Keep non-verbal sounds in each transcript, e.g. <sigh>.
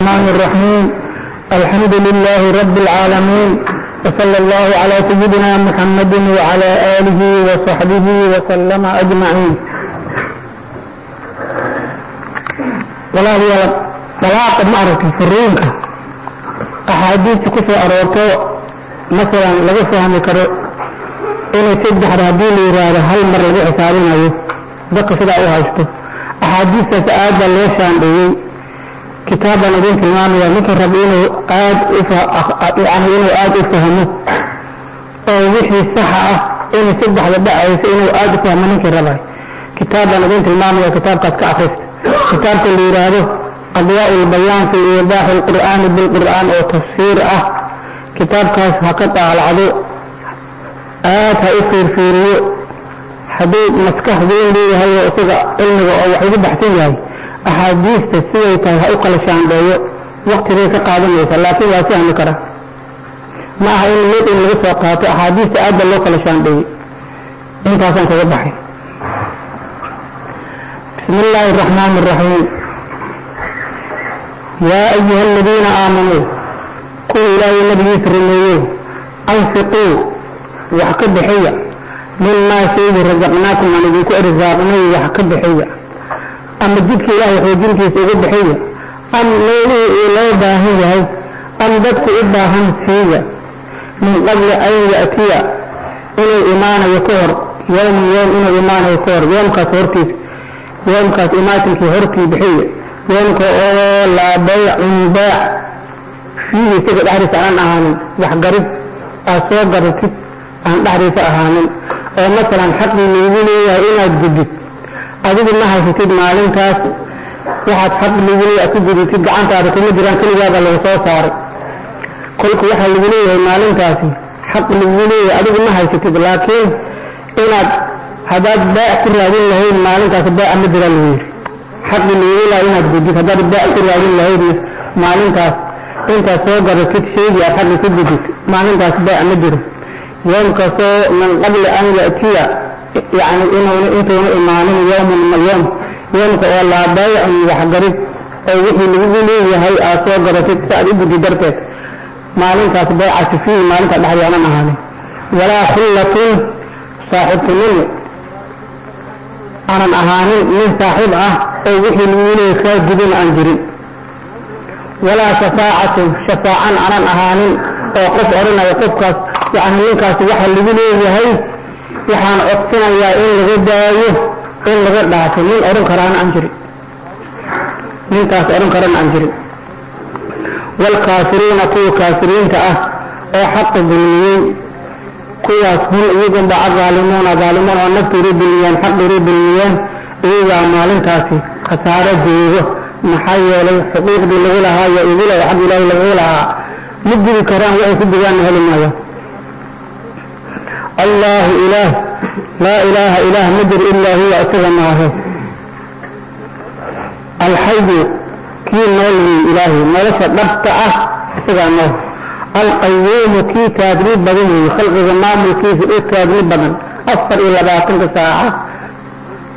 الرحمن الرحيم الحمد لله رب العالمين وصلى الله على سيدنا محمد وعلى آله وصحبه وسلم أجمعين walaalayaal dalaaqa maaragtay furiinka axaadiista ku soo aroorto masalan laga fahmi karo inay saddexda haddii la yidhaahdo hal mar lagu xisaabinayo dadka sidaa u haysto axaadiistaas aad baa loo shaandheeyey kitaabaan idin tilmaamaya ninka raba inuu aad yani inuu aada u fahmo oo wixii saxa ah inay saddexda dhacayso inuu aada u fahmo ninkii rabay. Kitaabaan idin tilmaamaya kitaabkaas ka akrista kitaabka la yidhaahdo adwaa lbayaan fi iidaaxi lqur'aani bilqur'aan oo tafsiir ah. Kitaabkaas ha ka daalacdo aad ha u fiirfiiriyo. Hadduu maskax weyn leeyahay oo isaga cilmiga oo wax ugu baxsan yahay أحاديث السوية تنهى أقل شأن بيو وقت ريك قادم ليس لا تلا سهم ما هاي الميت اللي بس وقعت أحاديث أدى لو شأن بيو انت أصلا تضبحي بسم الله الرحمن الرحيم. يا أيها الذين آمنوا كل إلهي نبي سرميه أنفقوا وحكب حية. مما شيء رزقناكم عن ذيك إرزاقنا وحكب حية. ama jidka ilaahay xoojintiisa ugu bixiya am meelihii uu loo baahan yahay am dadku u baahan siiya min qabli an ya'tiya inuu imaanayo ka hor yowmu yowm inuu imaanayo ka hor yoomkaas hortiisa yoomkaas imaatilkii hortii bixiya yoomka oo laa baycun bayc fiihi isaga dhexdiisa aanan ahaanin waxgarib aad soo gadatid aan dhexdiisa ahaanin. Oo masalan xaqii lagu leeyahay inaad gudid adigu ma haysatid maalintaas waxaad leeyahay ku guditid gacantaada kuma jiraan keligaada lagu soo saaray. kolku waxaa lagu leeyahay maalintaasi xaq lagu leeyahay adigu ma haysatid laakiin inaad haddaad baac ku raadin lahayd maalintaas baaca ma jira lagu yidhi. xaqi lagu laha inaad gudid haddaad baac ku raadin lahaydna maalintaas intaad soo garatid shaygii aad xaqi ku gudid maalintaas baac ma jiro. Yoomkasoo min qabli an ya'tiya yani inuuna intuuna imaanin yowman yoom yoomka oo laa baayicun waxgarid oo wixii lagugu leeyahay aad soo garatid si aad u gudid darteed. Maalintaas baacasi fiihi maalintaa dhexdii aanan ahaanin walaa khullatun saaxibtinimo aanan ahaanin nin saaxiib ah oo wixii lagu leeyahay kaa gudin aan jirin. Walaa shafaacatun shafaacan aanan ahaanin oo qof odhanayo qofkaas. Yani ninkaas waxa lagu leeyahay waxaan codsanayaa in laga daayo in laga dhaafo nin odhan karaana aan jirin. Ninkaas odhan karana aan jirin. Waalkaafiriina kuwa kaafiriinta ah oo xaqa dulmiyey kuwaas hum iyagunba azaalimuuna zaalimuun oo naftiiru dulmiyeen xaqiiru dulmiyeen iyagaa maalintaasi khasaaro joogo. Maxaa yeelay xuquuqdii lagu lahaa iyo igula xag ilaahi lagu lahaa. Ma gudi karaan waxay ku digaanna heli maayo allahu ilaah laa ilaaha ilaah ma jir ilaa huwa isaga maahe alxayu kii nool wey ilaahi nolosha dhabta ah isagaa nool alqayuumu kii taagni badan weeye khalqiga maamulkiisa u taagni badan afar iyo labaatanka saaca.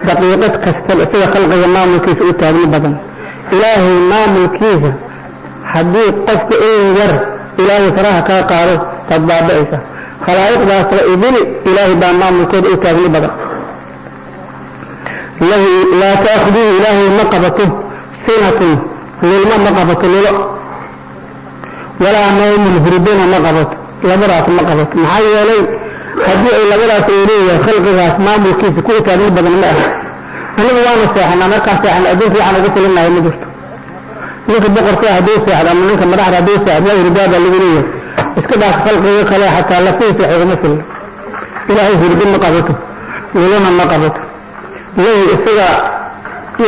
Daqiiqad kasta isaga khalqiga maamulkiisa u taagni badan. Ilaahay maamulkiisa haddii qofka in yar ilaahay faraha kaa qaado taad baaba'aysa khalaa'iqdaasba idili ilaahay baa maamulkooda u taagni badan laa taakhuduhu ilaahay ma qabato sinatun lilmo ma qabato lilo. Walaa nawmun hurdana ma qabato labadaas ma qabato. Maxaa yeelay haddii ay labadaas ay leeyahay khalqigaas maamulkiisa ku taagni badan ma aha. Anigu waanu seexanaa markaan seexana adduunka waxaan ugu filinahay ma jirto. Ninka boqorka hadduu seexdo ama ninka madaxda hadduu seexdo waa hurdaa baa lagu leeyahay iska dhaaf khalqiga kale xataa lafihiisa xiguma filna ilaahay hurdo ma qabato lilona ma qabato lahu isaga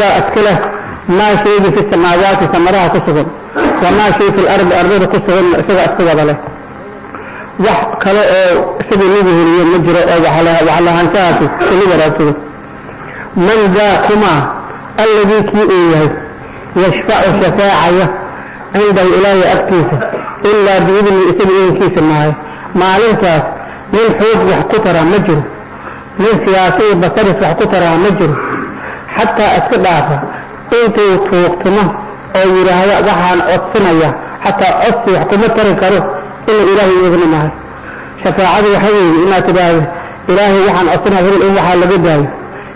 yaa iskale maa shaygi fi samaawaati samadaha ku sugan wamaa shay fi lardi ardada ku sugan isaga iska wada leh wax kale oo isaga lagu heliyo ma jiro oo waxlahaanshahaasi kuli waraagsado man daa kumaa alladii kii uu yahay yashfacu shafaacaya cindahu ilaahi agtiisa ilaa biidni isaga idinkiisa maayo maalintaas nin xoog wax ku taraa ma jiro nin siyaasa iyo basaris wax ku taraa ma jiro xataa iska dhaafa intuu tuuqtimo oo yidhaahda waxaan codsanaya xataa codsi wax kuma tari karo inuu ilaahay idna mahay shafaacadu waxa weeye inaad tidhaahdo ilaahay waxaan codsanaya hebel in waxaa laga daayo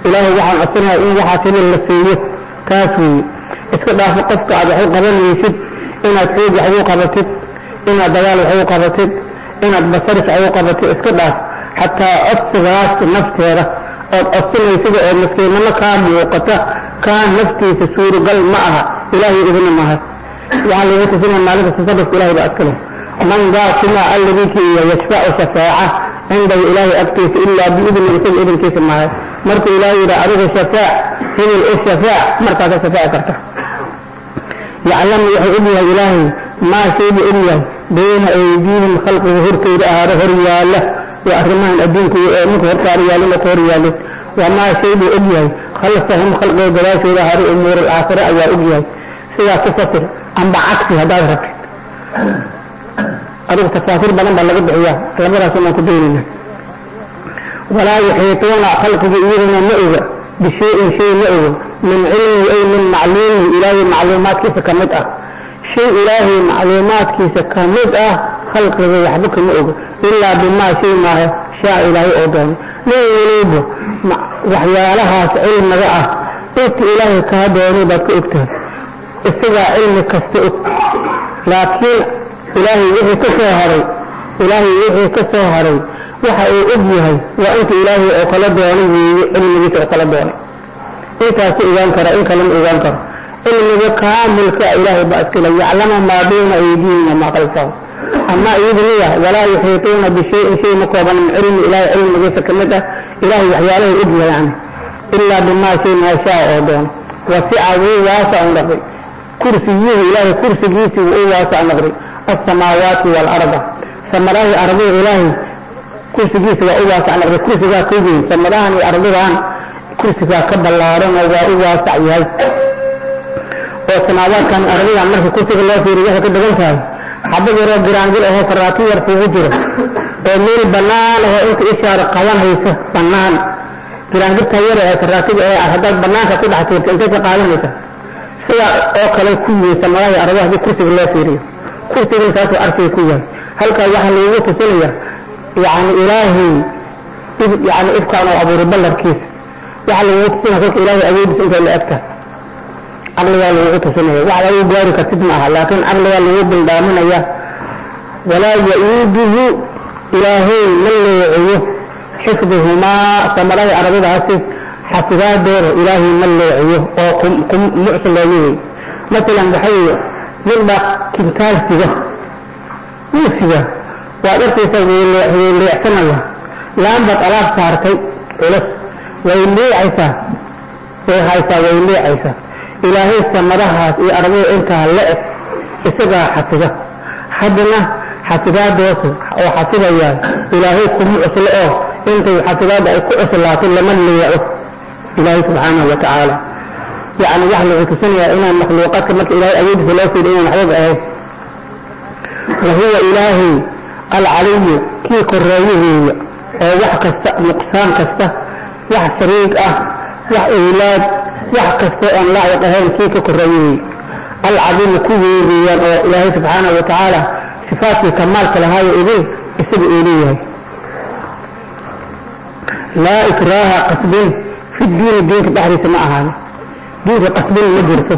ilaahay waxaan codsanaya in waxaas hebel la siiyo taas weeye iska dhaafo qofka aad wax u qabanaysid inaad xoog wax ugu qabatid inaad dagaal wax ugu qabatid inaad basaris wax ugu qabatid iska dhaaf. Xataa codsigaas nafteeda ood codsanaysiga oo maskiinimo kaa muuqata kaa naftiisa suuragal ma aha. Ilaahay idina maha waxaa lagu tusinaya maalinta tasarufka ilahay baa iska leh. Man daa kuma alladii kiiya yashfacu shafaaca cindahu ilaahay agtiisa ilaa biidni isaga idinkiisa maahay markuu ilaahay yidha adiga shafaac hebel u shafaac markaasa shafaaci karta yaclamu wuxuu og yahay ilaahay maa shaybu og yahay bayna aydiihim khalqiga hortooda ahaada hor yaalla waa arrimahan adduunka ee ninka hortaada yaalin oo ka hor yaalin wamaa shaybu og yahay khalfahum khalqiga gadaashooda ahaada umuur alaakhira ayaa og yahay sidaa ku fasir amba cagsi haddaad rabtid adigu tafaasiir badan min cilmihi ay min macluumihi ilaahay macluumaadkiisa ka mid ah. Shay ilaahay macluumaadkiisa ka mid ah khalqiga waxba kama oga ilaa bimaa shay maaha shaa ilaahay oo doonay nin waliba waxyaalahaas cilmiga ah inta ilaahay kaa doonay baad ka ogtahay. Isagaa cilmi kasta og. Laakiin ilaahay wixii ka soo haray ilaahay wixii ka soo haray waxa uu og yahay waa inta ilaahay oo kala doonay weeye cilmigiisa oo kala doonay intaasu ogaan kara in kalema ogaan karo. Cilmiga kaamilka ilaahay baa iskale yaclama maa bayna aydiihim wamaa khalfahum ama iyadu miya walaa yuxiituuna bishayin shay ma kooban min cilmi ilaahay cilmigiisa ka mid ah. Ilaahay waxyaalahay og yahay yani ilaa bimaa shay maa oo doono wasica wuu waasac noqday kursiyuhu ilaahay kursigiisii wuu u waasac noqday asamaawaati waalarda samadahii ardada ilaahay kursigiisa waa u waasac noqday kursigaa ka weyn samadahan iyo ardadan kursigaa ka ballaaran oo waa u waasac yahay. Oo samaawaadkan ardadan marka kursiga loo fiiriyo waxay ka dhigan tahay. Xabad yaroo giraangil ahoo faraati yar kuugu jiro. Oo meel bannaan ahoo inta ishaara qabanaysa bannaan. Giraangirta yara ee faraatiga ee haddaad bannaanka ku dhex tuurta intay ka qaadanaysa sidaa oo kale ku yihi samadahi ardaha haddii kursiga loo fiiriyo. Kursigan saasuu arsiga ku yahay. Halkaa waxaa lagu tusinaya yani ilaahay yani ifkaan oo abuuray ballarkiisa waxaa lagugu tusinaya kolka ilaahay awoodiisa intay la egtahay caqligaa lagugu tusinaya wax adigu gaari kartid ma aha laakiin caqligaa lagu bildhaaminaya walaa ya-uuduhu ilaahay ma leeciyo xifduhumaa samadahi ardadaasi xafidaadooda ilaahay ma leeciyo oo mucsileeyo wey masalan waxay ninba kintaalsiga uusiga waad arkaysaa way leecsanaya laanbaad alaab saartay culus way leecaysaa way haysaa way leecaysaa ilaahay samadahaas iyo ardada intaa la eg isagaa xafida haddana xafidaadoosa oo xafidayaa ilaahay kuma cuslo oo intay xafidaadda ay ku cuslaato lama leeco ilaahay subxaanahu wa tacaala yani waxa lagu tusinayaa inaan makhluuqaadka marka ilahay awoodiisa loo fiido inaan waxbaba ahayn. Wahuwa ilaahay alcaliyu kii koreeyo weeye oo wax kasta nuqsaan kasta wax shariig ah wax awlaad wax kasta oon laaciq ahayn kii ka koreeyo weeye alcadiimu ku weegeeyaan oo ilaahay subxaanahu wa tacaala sifaadkii kamaalka lahaayo idin isaga uu leeyahay laa ikraaha qasbin fi diini diinka dhexdiisa ma ahaani diinka qasbin ma jirto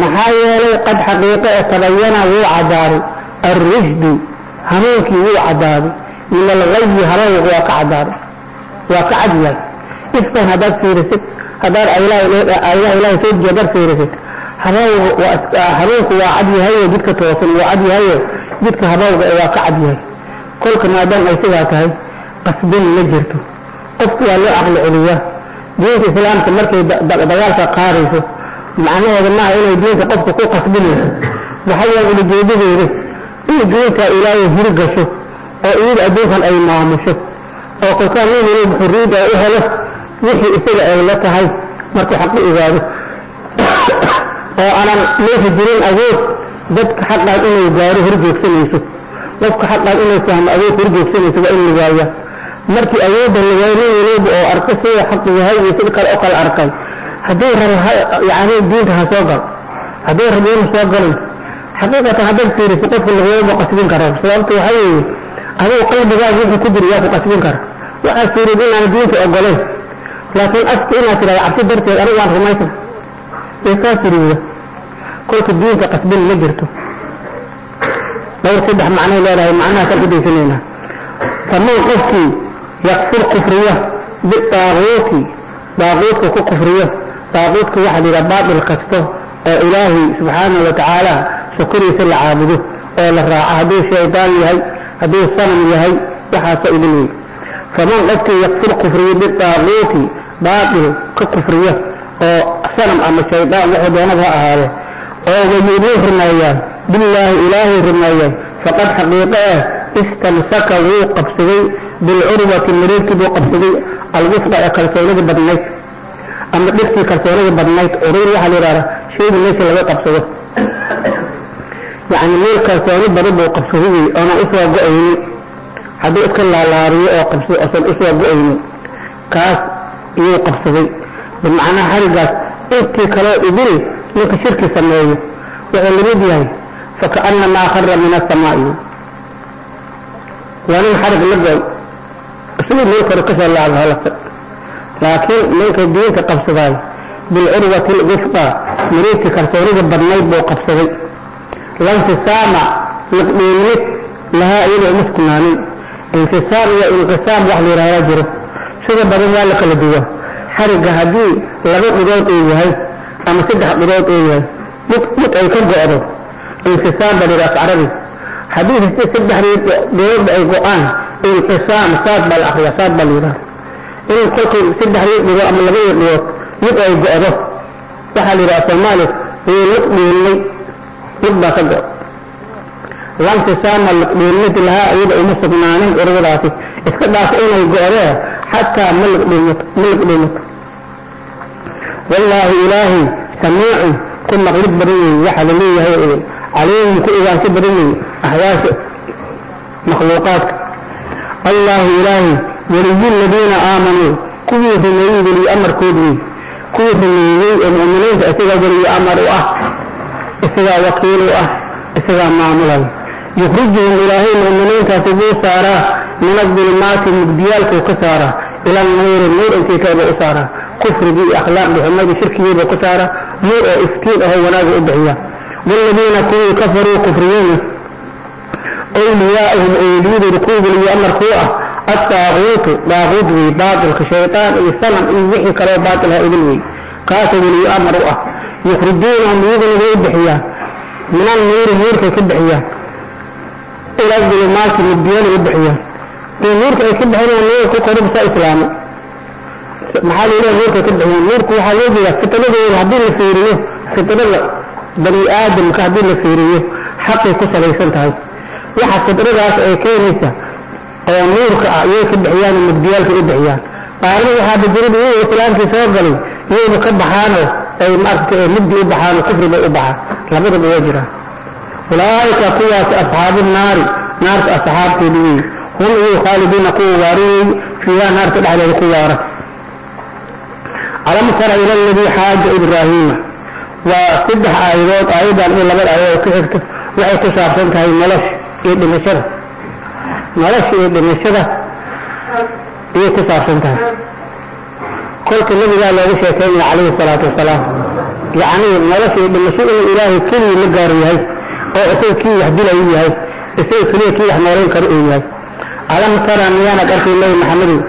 maxaa yeelay qad xaqiiqo ee tabayana wuu cadaaday alrushdu hanuunkii wuu cadaaday min algayi harawg waa ka cadaaday waa ka cad yahay. Ifkan haddaad fiirisid haddaad ayadaha ilahay soo jeed haddaad fiirisid hanuunku waa cad yahayo jidka toosan waa cad yahayo jidka habawga waa ka cad yahay. Kolka maadaama ay sidaa tahay qasbin ma jirto. Qofku waa loo caqli celiyaa. Diinta islaamka markay dagaalka qaadayso macnaheeda maaha inay diinta qofka ku qasbinayso waxayaa ulajeedadeeda in diinta ilaahay hiri gasho oo iyada adduunkan ay maamusho oo kolkaa nin waliba xurriyadda u helo wixii isaga ay la tahay markuu xaqi ogaado. <coughs> Oo aanan meesha jirin awood dadka xaqaad inay gaaro horjoogsanayso qofka xaqaad inay fahmo awood horjoogsanayso waa in la waaya markii awoodda la waayo nin waliba oo arko sida xaqu yahay iyo sid kale oo kale arkay hadduu rabo yani diinta ha soo galo hadduu rabo inuu soo galin xaqiiqatan haddaad fiiriso qofka laguma qasbin karo. Sababta waxaa weeye أنا أقول أبو قلب ذا يجب كبر يا فقط ينكر وأسير بنا الدين في أقوله لكن أسئنا ترى عبد أنا الأروع الرمايسة يسافر يوه كل الدين في قصبين لجرته لا يرتدح معنى لا لا معنى تلقي سنينا فما قفتي يقصر كفرية بالطاغوتي طاغوت كو كفرية. طاغوت كو واحد إلى بعض القصته إلهي سبحانه وتعالى شكري سل عابده أولا راعه دي شيطان يهي. Hadduu sanam yahay waxaasa wey faman qofkii yakfur kufriyo bidaaquuti baatil ka kufriyo oo sanam ama shaydaan wuxuu doonaba ha ahaade oo wayu'minu rumeeyaan billaahi ilaahay rumeeyaan faqad xaqiiqo ah istamsaka wuu qabsaday bilcurwati mareegtii buu qabsaday alwufqa ee kalsoonida badnayd ama dhegtii kalsoonida badnayd urur waxaa la yidhahdaa shayga meesha laga qabsado yacni meel kalsooni badan buu qabsaday wey oonan u soo go'aynin. Hadduu iska laalaariyo oo qabsado osan u soo go'aynin kaas iyuu qabsaday. Bimacnaa xarigaas intii kaloo idil ninka shirki sameeyo wuxuu la mid yahay fakaanamaa khara min asamaa'i waa nin xarig la goy isagoo meel kore ka soo laabo halasa laakiin ninka diinta qabsadaayo bilcurwati lwufqa mareegtii kalsoonida badnayd buu qabsaday lanfisaama liqdhiinmid lahaa iyada uma sugnaanin infisaam iyo inqisaam wax la yidhahdaa jiro sida badan waa la kala duwa xarigga haddii laba dhigood uu yahay ama saddex dhigood uu yahay mid ay ka go-do infisaam baa layidhaha carabi haddii saddexdii dhigoodba ay go'aan inqisaam saad baa la akriya saad baa la yidhaha in kolkay saddexdii dhigo ama labadii dhigood mid ay go-do waxaa la yidhaha soomaali wuu liqdhiilnay mid baa ka go. Lanfisaama liqdhiilmid lahaa iyada uma sugnaanin curwadaasi iska dhaaf inay go-dee xataa ma liqdhiimato wallaahi ilaahay samiicun ku maqlid badan weeye waxaa la leeyahay idin caliimun ku ogaansho badan weeye axwaasha makhluuqaadka. Allaahu ilaahay weliyu ladiina aamanuu kuwii rumeeyey weliyo amarkood wey kuwii rumeeyey ee mu'miniinta isagaa weliyo amar u ah isagaa wakiil u ah isagaa maamulaya yukhrijuhum ilaahay mu'miniintaasi buu saaraa min adulmaati mugdiyaalkuu ka saaraa ila nuuri nuur intay kaaba u saaraa. Kufrigii iyo akhlaaqdii xumadii shirkigiibuu ku saaraa nuur oo iftiin ahoo wanaaga u bixiya. Waaladiina kuwii kafaruu kufriyeyna awliyaa'uhum awliyadooda weliyo amarkuu ah adaaquutu daaquut wey baatilka shaytaan iyo sanam iyo wixii kaloo baatilha idin wey kaasoo weliyo amar u ah yukhrijuunahum iyaguna way bixiyaan min annuuri nuurkay ka bixiyaan ila dulumaati mugdiyana u bixiyaan dee nuurka ay ka bixinayaan nuur ku korubsa islaami maxaa la yidhaha nuurka ka bixiyaan nuurku waxaa loo jeedaa fitradooda haddii la fiiriyo. Fitrada bani aadamka haddii la fiiriyo xaqay ku salaysan tahay. Waxa fitradaas ay keenaysa oo nuurka ah iyay ka bixiyaan oo mugdiyaalka u bixiyaan. Qaarna waxaa bajirada iyagoo islaamkii soo galay iyagoo ka baxaanoo ay maaragtay mugdi u baxaan oo kufri bay u baxaan labadaba waa jiraan ulaa'ika kuwaas asxaabu naari naarta asxaabteedu wey hum iyu khaalidiina kuwa waariyey fiiha naarta dhexdeeda ku waara alam tara ila aladii xaaja ibraahiima waa saddex aayadood aayadan iyo labada aayadood ku xigta waxay ku كلك النبي قال له وش يا عليه الصلاة والسلام. يعني ما رسي بالنسبة الإله كل مقاري هاي. أو أسوي كي يحدي لي هاي. أسوي كي كي يحمرين كرئي هاي. على مصر أميانا كرتي الله محمد؟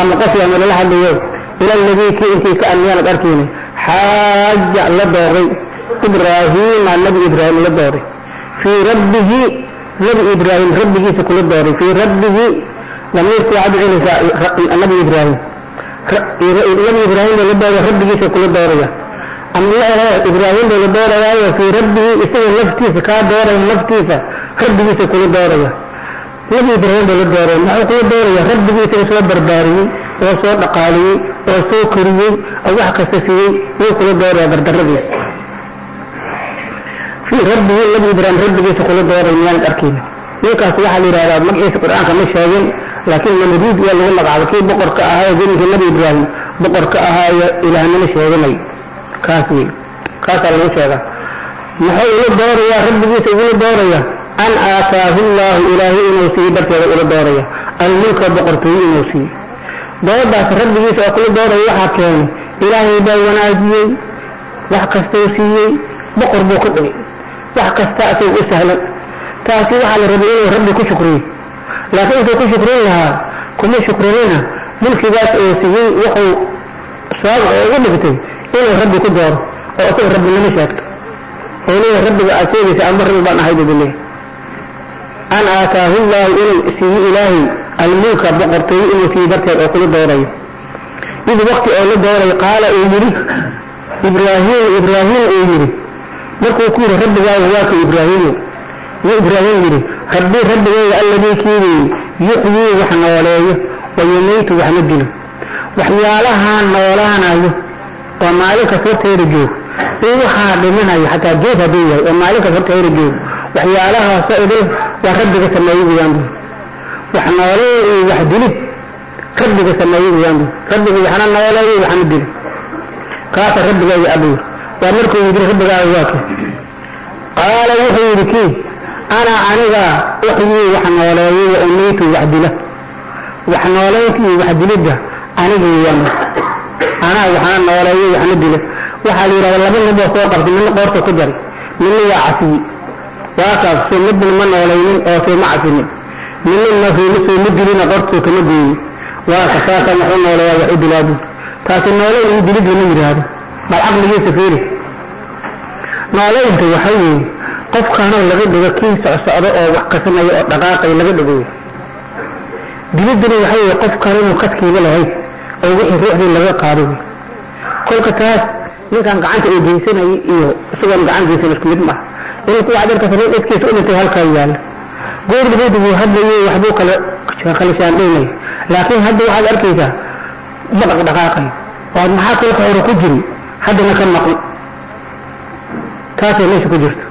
أما قصي أمر الله حد يوم. إلى الذي كي إنتي كأميانا كرتيني حاج الله إبراهيم عن نبي إبراهيم الله في ربه نبي إبراهيم ربه في كل الدوري في ربه لم يكن عبد النبي إبراهيم. Nabi ibraahim bay la dooray rabbigiisa kula dooraya ama la ibraahim bay la doorayaayo fii rabbihi isaga laftiisa kaa dooraya laftiisa rabbigiisa kula dooraya nabi ibraahim bay la dooraya maxuu kula dooraya rabbigiisa soo barbaariyey oo soo dhaqaaliyey oo soo koriyey oo wax kasta siiyey yuu kula dooraya dardaradiisa fii rabbihi nabi ibraahim rabbigiisa kula dooraya miyaanad arkayna ninkaas waxaa la yidhahdaa magaciisa qur'aanka ma sheegin laakiin namruud iyo lagu magacaabo kii boqorka ahaa zaminkii nabi ibraahim boqorka ahaayo ilaahnimo sheeganay. Kaas wey kaasaa lagu sheegaa muxuu ula doorayaa rabbigiisa ugula dooraya an aataahu llaahu ilaahay inuu siiyo darteeda ula dooraya almulka boqortooye inuu siiyo doodaas rabbigiisa oo kula dooraya waxaa keenay ilaahay baa wanaajiyey wax kastou siiyey boqor buu ka dhigay. Wax kasta asag u sahlan. Taasi waxaa la rabay inuu rabbi ku shukriyo kuma shukrinina mulkigaas oo siiyey wuxuu sabab oo ugu dhigtay inuu rabbi ku dooro oo isaga rabbinimo sheegto oo leeyahay rabbiga aad sheegaysa amba rabbi baan ahay buu leeyahay an aataahu llaahu inuu siiyo ilaahay almulka boqortooye inuu siiyo darteed oo kula doorayo id wakti oo la dooray qaala uu yidhi ibraahim ibraahim uu yidhi markuu ku yidhi rabbigaaga waa ka ibraahimu yuu ibraahim yidhi rabbii rabbigayga alladii kiiweeye yuxyii wax nooleeyo wa yumiitu waxna dilo. Waxyaalahaa noolaanayo oo maalinkas horteeda joog in waxaa dhiminayo xataa joog hadduu yahay oo maalinkas horteeda joog waxyaalahaasoo idin waa rabbiga sameeyey weyaan bu wax nooleeyo iyo wax dilid rabbiga sameeyey weyaan bu rabbiga waxna nooleeyo waxna dilid kaasa rabbigayga abuu waa markuu yidhi rabbigaaga waa ka qaala wuxuu yidhi kii ana aniga uxyii wax nooleeyo wa umiitu wax dila wax nooleynta iyo wax dilidda aniga weyaan anaa waxna nooleeyo waxna dila waxaa la yidhahda laba niboo soo qabtay midna qoorta ku jaray midna waa cafiye waa kaas soo midna ma noolaynin oo soo ma cafinin midna soo ma dilina qortuu kama gooyin. Waa ka saasa wax u nooleeyaa wax u dilaabu taasi nooleyn iyo dilid lama yidhaahdo bal caqligiisa fiiri. Nooleynta waxa weeye qofkaanoo laga dhigo kii socsocdo oo wax kasanaya oo dhaqaaqay laga dhigo dilidduna waxa weeye qofkaan inuu kaskiiba lahayd oo wixii ruuxdii laga qaado. Wey kolka taas ninkaan gacanta uu geysanayay iyo isagoon gacan geysan isku mid maaha inuu ku wacdalka sameyn dadkiisa u dhintay halkaa yaalla. Goor dabeed buu hadlayay waxbuu kala kala shaandhaynaya laakiin hadda waxaad arkaysaa ma dhaqdhaqaaqay oo maxaa kolka hore ku jiri haddana ka maqan taasay meesha ku jirto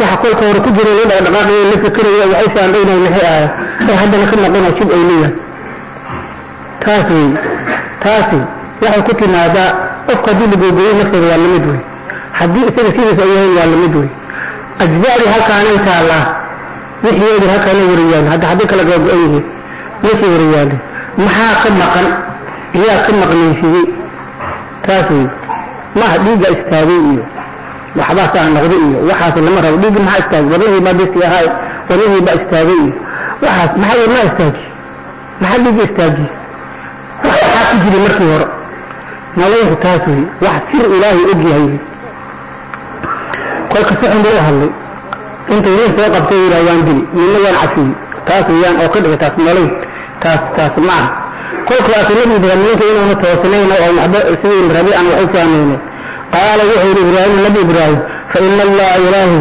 waxa kolka hore ku jira la dhaqdhaqaaqaya la fikiraya waxay shaandhaynaya maxay ahayd ee haddana ka maqanoo shib ay taas wey taasi waxay ku timaadaa qofka haddii la googooyo nafteeda waa la mid wey haddii isaga sidiisa yahayn waa la mid wey ajzaadii halkaanay taallaa wixiyeedii halkaana wariyaan hadda haddii kala googo-an yihiin meeshay wariyaaleen maxaa ka maqan? Iyaa ka maqnaysiiyey taas wey maaha dhiigga istaagay iyo waxbaa saa noqday iyo waxaas lama rabo dhiiggi maxaa istaagay wadnihii baa bisi ahaay wadnihii baa istaagay iyo waxaas maxaa maa istaaji maxaa dhiigga istaajiye waxaa ku jiri markii hore noloynku taas wey wax sir ilaahay og yahay kolka si xun buu u hadlay intuu nin soo qabtay yidhah waan dili midna waan cafiyey taas weeyaan oo ka dhigay taas noloyn taas taas maaha kolkaas nabi ibraahim ninka inuuna toosnayn oo waxba sidii rabi aan wax u fahmaynin qaala wuxuu yidhi ibraahim nabi ibraahim fa ina allaha ilaahi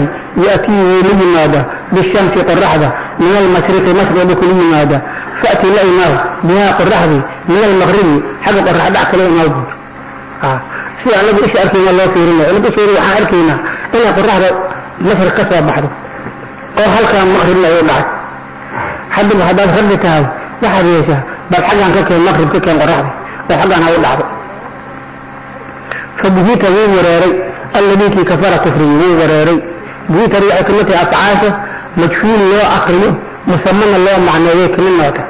ya'tii wuu la yimaada bishamsi qoraxda min almashriqi mashriqda kula yimaada fa'ti la imaaw bihaa qoraxdii min almaqribi xagga qorax dhac kala imaaw buur sida anagu isha arkayna loo fiirinayo anagu isheeri waxaan arkaynaa inay qoraxda mashriq ka soo baxdo oo halkaa maqribna ay u dhacay haddaba haddaad rabbi tahay waxaad yeeshaa bal xaggaan ka keen maqrib ka keen qoraxda oo xaggaan ha u dhacdo fabuhita wuu wareeray alladii kii kafara kufriyey wuu wareeray buhitani waxay ka mid tahay afcaasha majhuul loo akriyo musamana loo macneeyay ka mid noota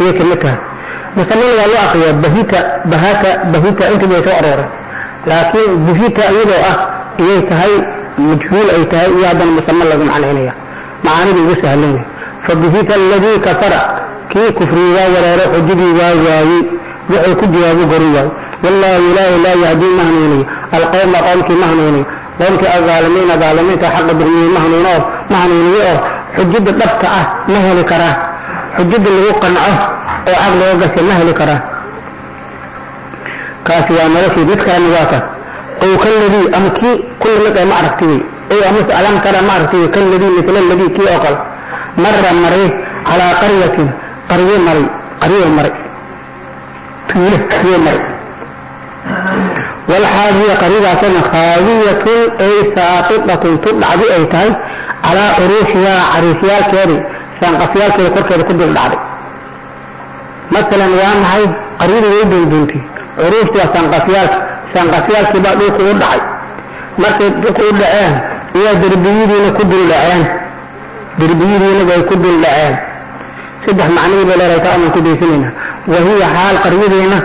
ayay ka mid tahay musamana waa loo akriyaa bahita bahata bahita inta bay soo arooray laakiin buhita iyadoo ah wallaahu ilaahi laa yahdii ma hanuuniyo alqowma qowmkii ma hanuuniyo qowmkii alaalimiina aalimiinta xaqa durmiyey ma hanuuno ma hanuuniyo oo xujada dhabta ah ma heli karaa xujada lagu qanco oo caqliga gasha ma heli karaa kaasi waa noloshii mid kalena waa kan ow kaladii ama kii kulli mid ee ma aragti wey ow amase alam tara ma aragti wey kaladii misla ladii kii oo kale mara maray calaa qaryatin qaryo maray qaryo maray tuule tuule maray walxaal hiya qaryadaasana khaawiyatun ay saaqidatun tu dhacdi ay tahay calaa curuushihaa cariisyaalkeedi saanqafyaalkeeda korkeeda ku dul dhacday masalan waa maxay qaryadii way duunduuntay curuushtu waa saanqasyaalka saanqasyaalkii baa dhulku u dhacay markay dhulku u dhaceen ayaa derbiyadiina ku dul dhaceen derbiyadiina way ku dul dhaceen saddex macnihii bay leedahay taa amaan ku daysanayna wahiya xaal qaryadiina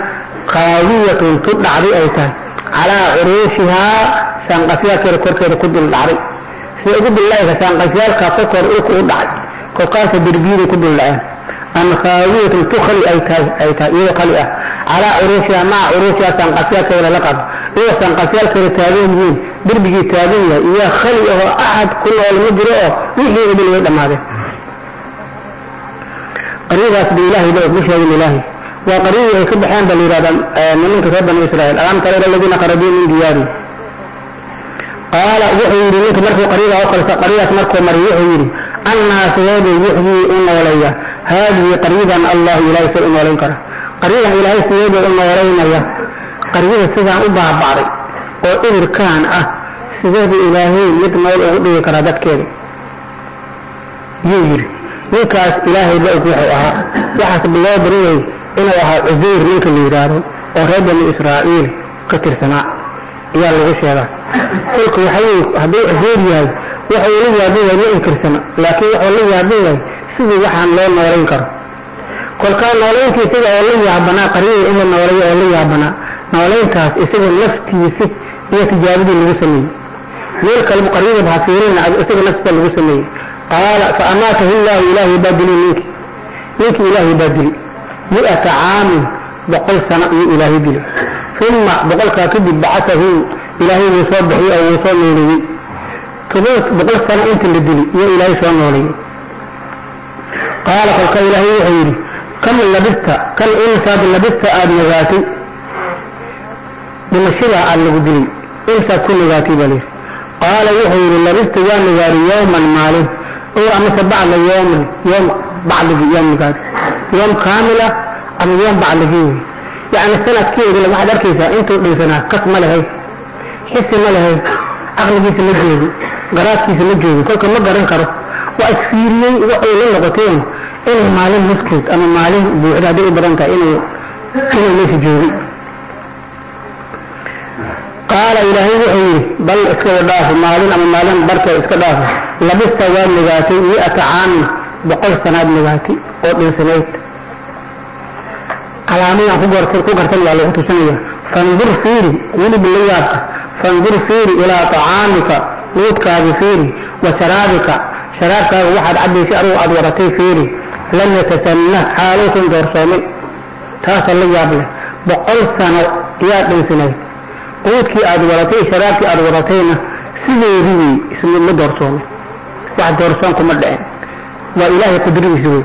qaawiyatun tu dhacday ay tahay. Calaa curuushihaa saanqasyaalkeeda korkeeda ku dul dhacday. Sida ugu bilaayka saanqasyaalka korkooda dhulku u dhacay. Kolkaasa derbiyadii ku dul dhaceen. Ama khaawiyatun tu khali ay tahay ay tahay iyadoo khali ah. Calaa curuushihaa maca curuushihaa saanqasyaalkeeda la qabo. Iyadoo saanqasyaalkeeda taagan yihiin derbigii taagan yahay iyo khali ahoo axad ku nool ma jiro oo wixii idin way dhammaadeen qaryadaas ba ilaahay ba ma sheegin ilaahay waa qaryadii ay ka baxeen ba la yidhahdaa nimanka reer bani israa'iil alam tara ila aladiina kharajuu min diyaari? Qaala wuxuu yidhi ninka markuu qaryadaa u kalsa qaryadaas markuu maray wuxuu yidhi annaa sideedu yuxyii u nooleeya haadihi qaryadan allahu ilaahay say u noolayn kara qaryadan ilaahay sideedu u noolaynaya qaryada sidaan u baaba'day oo ibirkaan ah sideedu ilaahay mid nool ugu dhigi karaa dadkeeda. Yuu yidhi ninkaas ilaahay ba og wuxuu ahaa. Waxaas loo bariyay inuu ahaa cusayr ninka la yidhaahdo oo reer bani israa'iil ka tirsanaa. Ayaa lagu sheegaa. Kolka waxay hadduu cusayr yahay wuxuu la yaaban yahay ma inkirsana laakiin wuxuu la yaaban yahay sidii waxaan loo noolayn karo. Kolkaa noolaynta isaga oo la yaabanaa qaryada in la noolayo oo la yaabanaa noolayntaas isaga naftiisa iyo tijaabadii lagu sameeyey. Meel kaleba qaryada bahafiirina isaga naftiisa lagu sameeyey. Qaala fa amaatahu llaahu ilaahay baa dili ninki ninkii ilaahay baa dili mi'ata caamin boqol sano ayuu ilaahay dili uma boqolkaa kadib bacatahu ilaahay wuu soo bixiyey oo wuu soo nooleeyey boqol sano inta la dili iyo ilaahay soo nooleeyey qaala kolka ilaahay wuxuu yidhi kam labista kan imsaad labista aada nagaatay dhimashadaa aada lagu dilay imsaad ku nagaatay baa layidhi qaala wuxuu yidhi labista waa nagaari yowman maalin oo amase bacda yoomin yoom bacdigii yoom nagaari yoom kaamila ama yoom bacdigii wey yacni sanadkeedii waxaad arkaysaa intuu dhinsanaa kas ma lahay xisi ma lahay caqligiisa ma joogi garaadkiisa ma joogi kolka ma garan karo waa isfiiriyey waxay la noqoteen inay maalin nuskeed ama maalin buuxda hadday u badan tahay inuu inuu meesha joogi qaala ilaahay wuxuu yidhi waa lagu tusinaya fandur fiiri weliba la yaabka fandur fiiri ilaa tacaamika nuudkaagi fiiri wa sharaabika sharaabkaaga waxaad cabbaysay adugu aad waratay fiiri lam yatasanna xaalaysan doorsoomay taasa la yaab leh boqol sano yaa dhinsanayd quudkii aad waratay sharaabkii aad waratayna sideedii isma ma doorsoomay wax doorsoon kuma dhicin waa ilaahay qudradiisa wey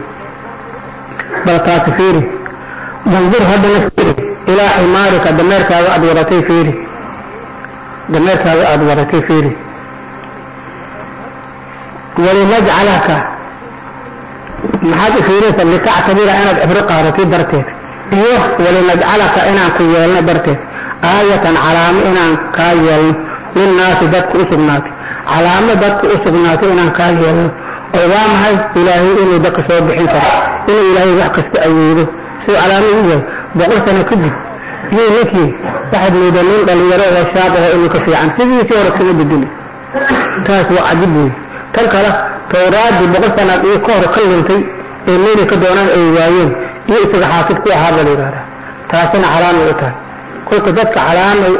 ilaa ximaarika dameerkaaga aad waratay fiiri dameerkaaga aad waratay fiiri walinajcalaka maxaad u fiiraysa litactabira inaad cibro qaadatay darteed iyo walinajcalaka inaan ku yeelno darteed aayatan calaamo inaan kaa yeelno linnaasi dadka u sugnaatay calaamo dadka u sugnaatay inaan kaa yeelno oo waa maxay ilaahay inuu dadka soo bixin karo? Inuu ilaahay wax kasta awoodo? Siduu calaamo u yahay boqol sano kadib iyo ninkii waxaad moodaa nin dhalinyaro oo shaab aho inuu ka fiican. Sidiisii hore kuma bedeli taas waa cajib wey tan kale tawraadii boqol sanaad iyo ka hor ka lintay ee meelay ka doonaan ay waayeen iyo isaga xaafid ku ahaa ba la yidhahdaa taasina calaamay u tahay. Kolka dadka calaamay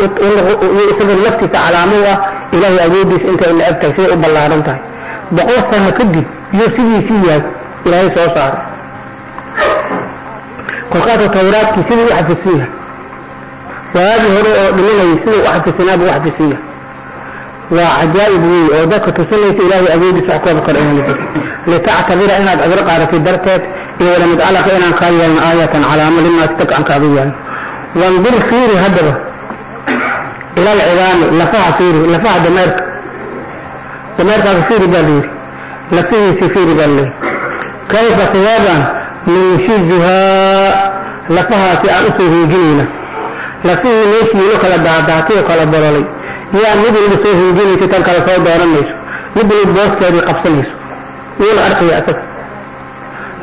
isaga laftiisa calaamo u ah ilaahay awoodiisa intay eg tahay siday u ballaaran tahay بقوتنا كدي يوسيدي سياس إلى أي سوى صار قوات التوراة كسيد واحد فيها وهذه هو من لا يسيد واحد في سناب واحد فيها وعجائب وذاك تسنة إلهي أبيد سعقوب القرآن لك لتعتبر إنك أدرق على في الدركات. إذا لم تعلق إنك خالي من آية على عمل ما استقع عنك أبيا وانظر خير هدبه. إلى العظام لفع خير لفع دمارك. Dameerkaaga fiiri baa layidhi lafihiisii fiiri baa layidhi kayfa siyaabaan nunshizuhaa lafahaasi aan u soo hoojinayna lafihii meeshii lo kala daadaatay oo kala bololay yaa mid walba soo hoojinaysa tan kale soo dooranayso mid walba booskeedii qabsanayso wuuna arkaya asaga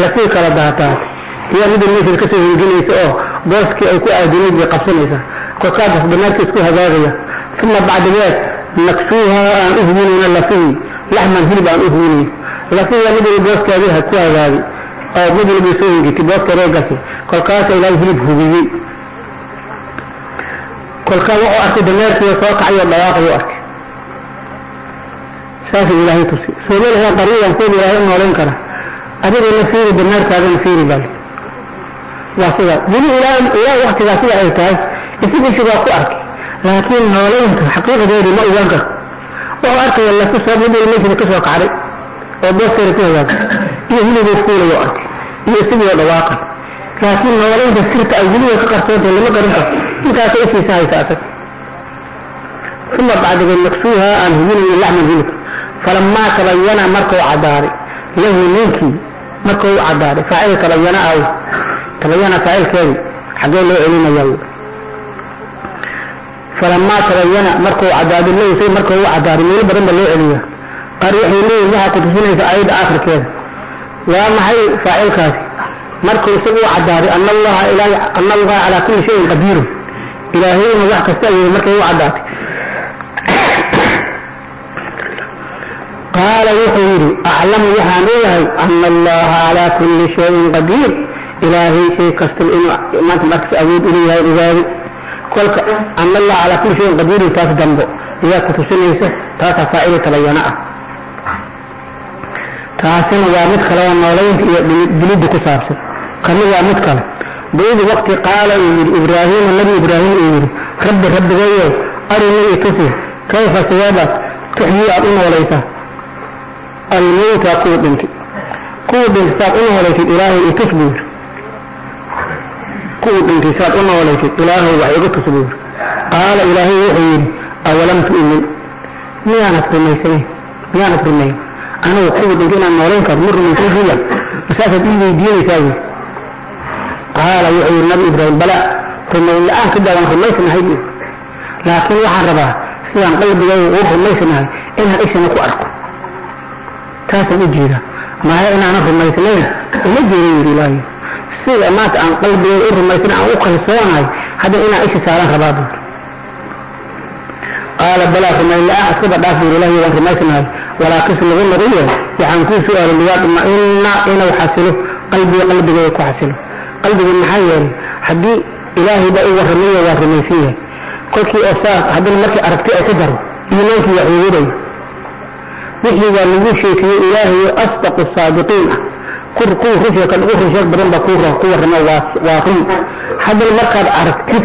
lafihii kala daataatay yaa mid walba meeshii ka soo hoojinaysa oo booskii ay ku aadinayd bay qabsanaysaa kolkaasas dameerka isku hagaagaya u hubinayno lafihii laxman hilib aan u hubinayn lafihiga mid wali booskeedii ha ku hagaagay oo mid walba soo hingitay booskeeday gashay kolkaasa ilaahay hilib hubiyey kolkaa wuxuu arkay dameerkiiyo soo kacayo dhawaaqayuu arkay saasuu ilaahay tusi soomaliha qariiban kuwa ilaahay u noolayn kara adigana fiiri dameerkaagana fiiri bal waa sida weli ilaa ilaa waktigaa sida ay tahay isagiisi waa ku arkay ma ogaan karo wuxuu arkaya lafu soo mid wali meeshida ka soo kacday oo booskeeda ku hagaagay iyo hilibuu fuulayo arkay iyo isagii oo dhawaaqay laakiin noolaynta sirta ay weliba ka qarsoontahay lama garan karo intaasa ishiisa haysa asag uma bacdigeed maksuuha aan hubinayo laxman hilib falamaa tabayana markuu cadaaday lahu ninkii markuu u cadaaday faacil tabayana aw tabayana faacilkeedii xaggee loo celinaya falamaa tabayana markuu cadaaday lahu say markuu u cadaaday meelo badan ba loo celiya qaar waxay leeyihiin waxaa ku tusinaysa aayadda aakhirkeeda waa maxay faacilkaasi markuu isagu u cadaaday ana allaha ilaahi ana allaha calaa kulli shayin qadiirun ilaahay inuu wax kasta ayeeyo markay u caddaatay qaala wuxuu yidhi aclamu waxaan ogahay ana allaha calaa kulli shayin qadiir ilaahay kolka ana allaha calaa kulli shayin qadiirin taas dambo. Ayaa ku tusinaysa taasaa faacili tabayana ah taasina waa mid kale oo noolaynta iyo dilidda ku saabsan. Kani waa mid kale. Baidi waqti qaala uu yidhi ibraahiima nabi ibraahim uu yidhi rabbi rabbigayo arinii itusi kayfa siyabaad tuxyii aad u noolaysaa almowta kuwa dhintay kuwa dhintay saad u noolaysid ilaahay itus buu yidhi kuwa dhintay saad u noolaysid ilaahay wax iga tus buu yidhi qaala ilaahay wuxuu yidhi awalam tu'min miyaanad rumaysanayn miyaanad rumayn anigu kuwa dhintay inaan noolayn karo ma rumaysan jiya masaasaad ii weydiinaysaa buu qaala wuxuu yidhi nabi ibraahim bala rumayn la'aan ka daawan rumaysanahay buu laakiin waxaan rabaa sidaan qalbigayga ugu rumaysanahay inaan ishana ku arko taasaan u jeeda maya inaanan u kalsoonahay haddana inaan isha saaran rabaa buu qaala balaa rumayn la-aan iskaba dhaaf buu ilaahay waan rumaysanahay walaakis lagu noqoyo waxaan kuu su-aalay liyaadma'ina inuu xasilo qalbiga qalbigayga ku xasilo qalbiga maxaa yeelay haddii ilaahay baa u warramayo waa rumaysan yahay kolkii oo saas haddana markii aragti ay ku daro iimaankii waa xuguudayo wixii waa lagu sheekeeyey ilaahay oo asdaqu saadiqiin ah kur kuwa rusha kan ugu rusheeg badan baa kuu ku warrama waa waa run haddana markaad aragtid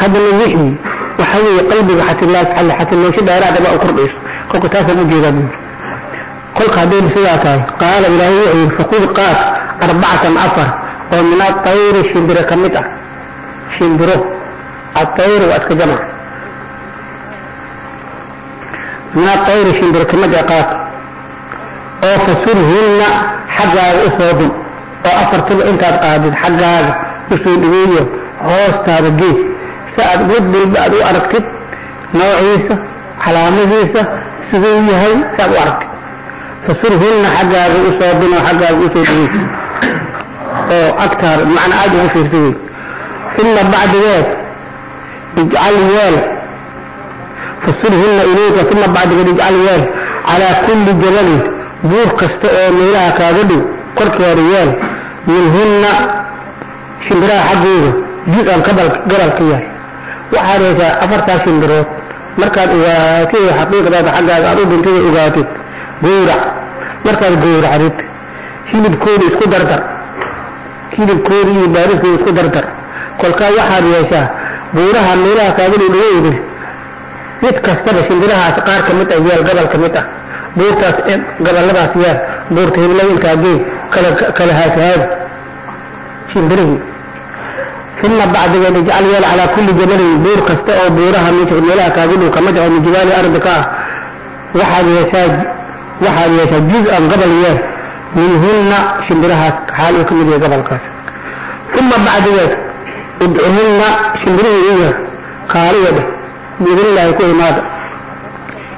haddana wixii waxaa weeye qalbiga xasilaa xasilloosho dheeraada baa u kordhayso kolka taasaan u jeedaa buuri kolka haddayna sidaa tahay qaala ilaahay wuxuu yidhi fakud qaad arbacatan afar oo min atayri shimbiro ka mid ah shimbiro atayr حقها أفضل وأفرتم أنت قادر حقها بسول إليه هوستا رجيه سأل قد بالبعض وأركت. نوع إيسا حلام إيسا سبيه هاي سأل وأركت فصرهن حقها أفضل وحقها أفضل أكثر معنى أجل أفضل ثم بعد ذلك اجعل ويل فصرهن إليك ثم بعد ذلك اجعل ويل على كل جبل. Buur kasta oo meelaha kaaga dhow korkeeda yeel minhunna shimbiraha xaggooda juz-an gabal gabal ka yahay. Waxaad haysaa afartaa shimbirood. Markaad ogaatid xaqiiqdaada xaggaaga aad u dhintay ogaatid gowrac. Markaad gowracdid hilibkooda isku dardar. Hilibkooda iyo baariskooda isku dardar. Kolkaa waxaad yeeshaa buuraha meelaha kaaga dhowdhaweyda mid kastaba shimbirahaas qaar ka mid ah yeel gabal ka mid ah ثم بعد ذلك جعل على كل جبل بور قسطة أو بورها من تغيلا كاجل وكما جعل من جبال أرضك وحد يساج وحد يساج جزء قبل يا. من هنا شندرها حالك من قبل كاس. ثم بعد ذلك ادعوهن شندري هي قارية بذل الله يكون ماذا؟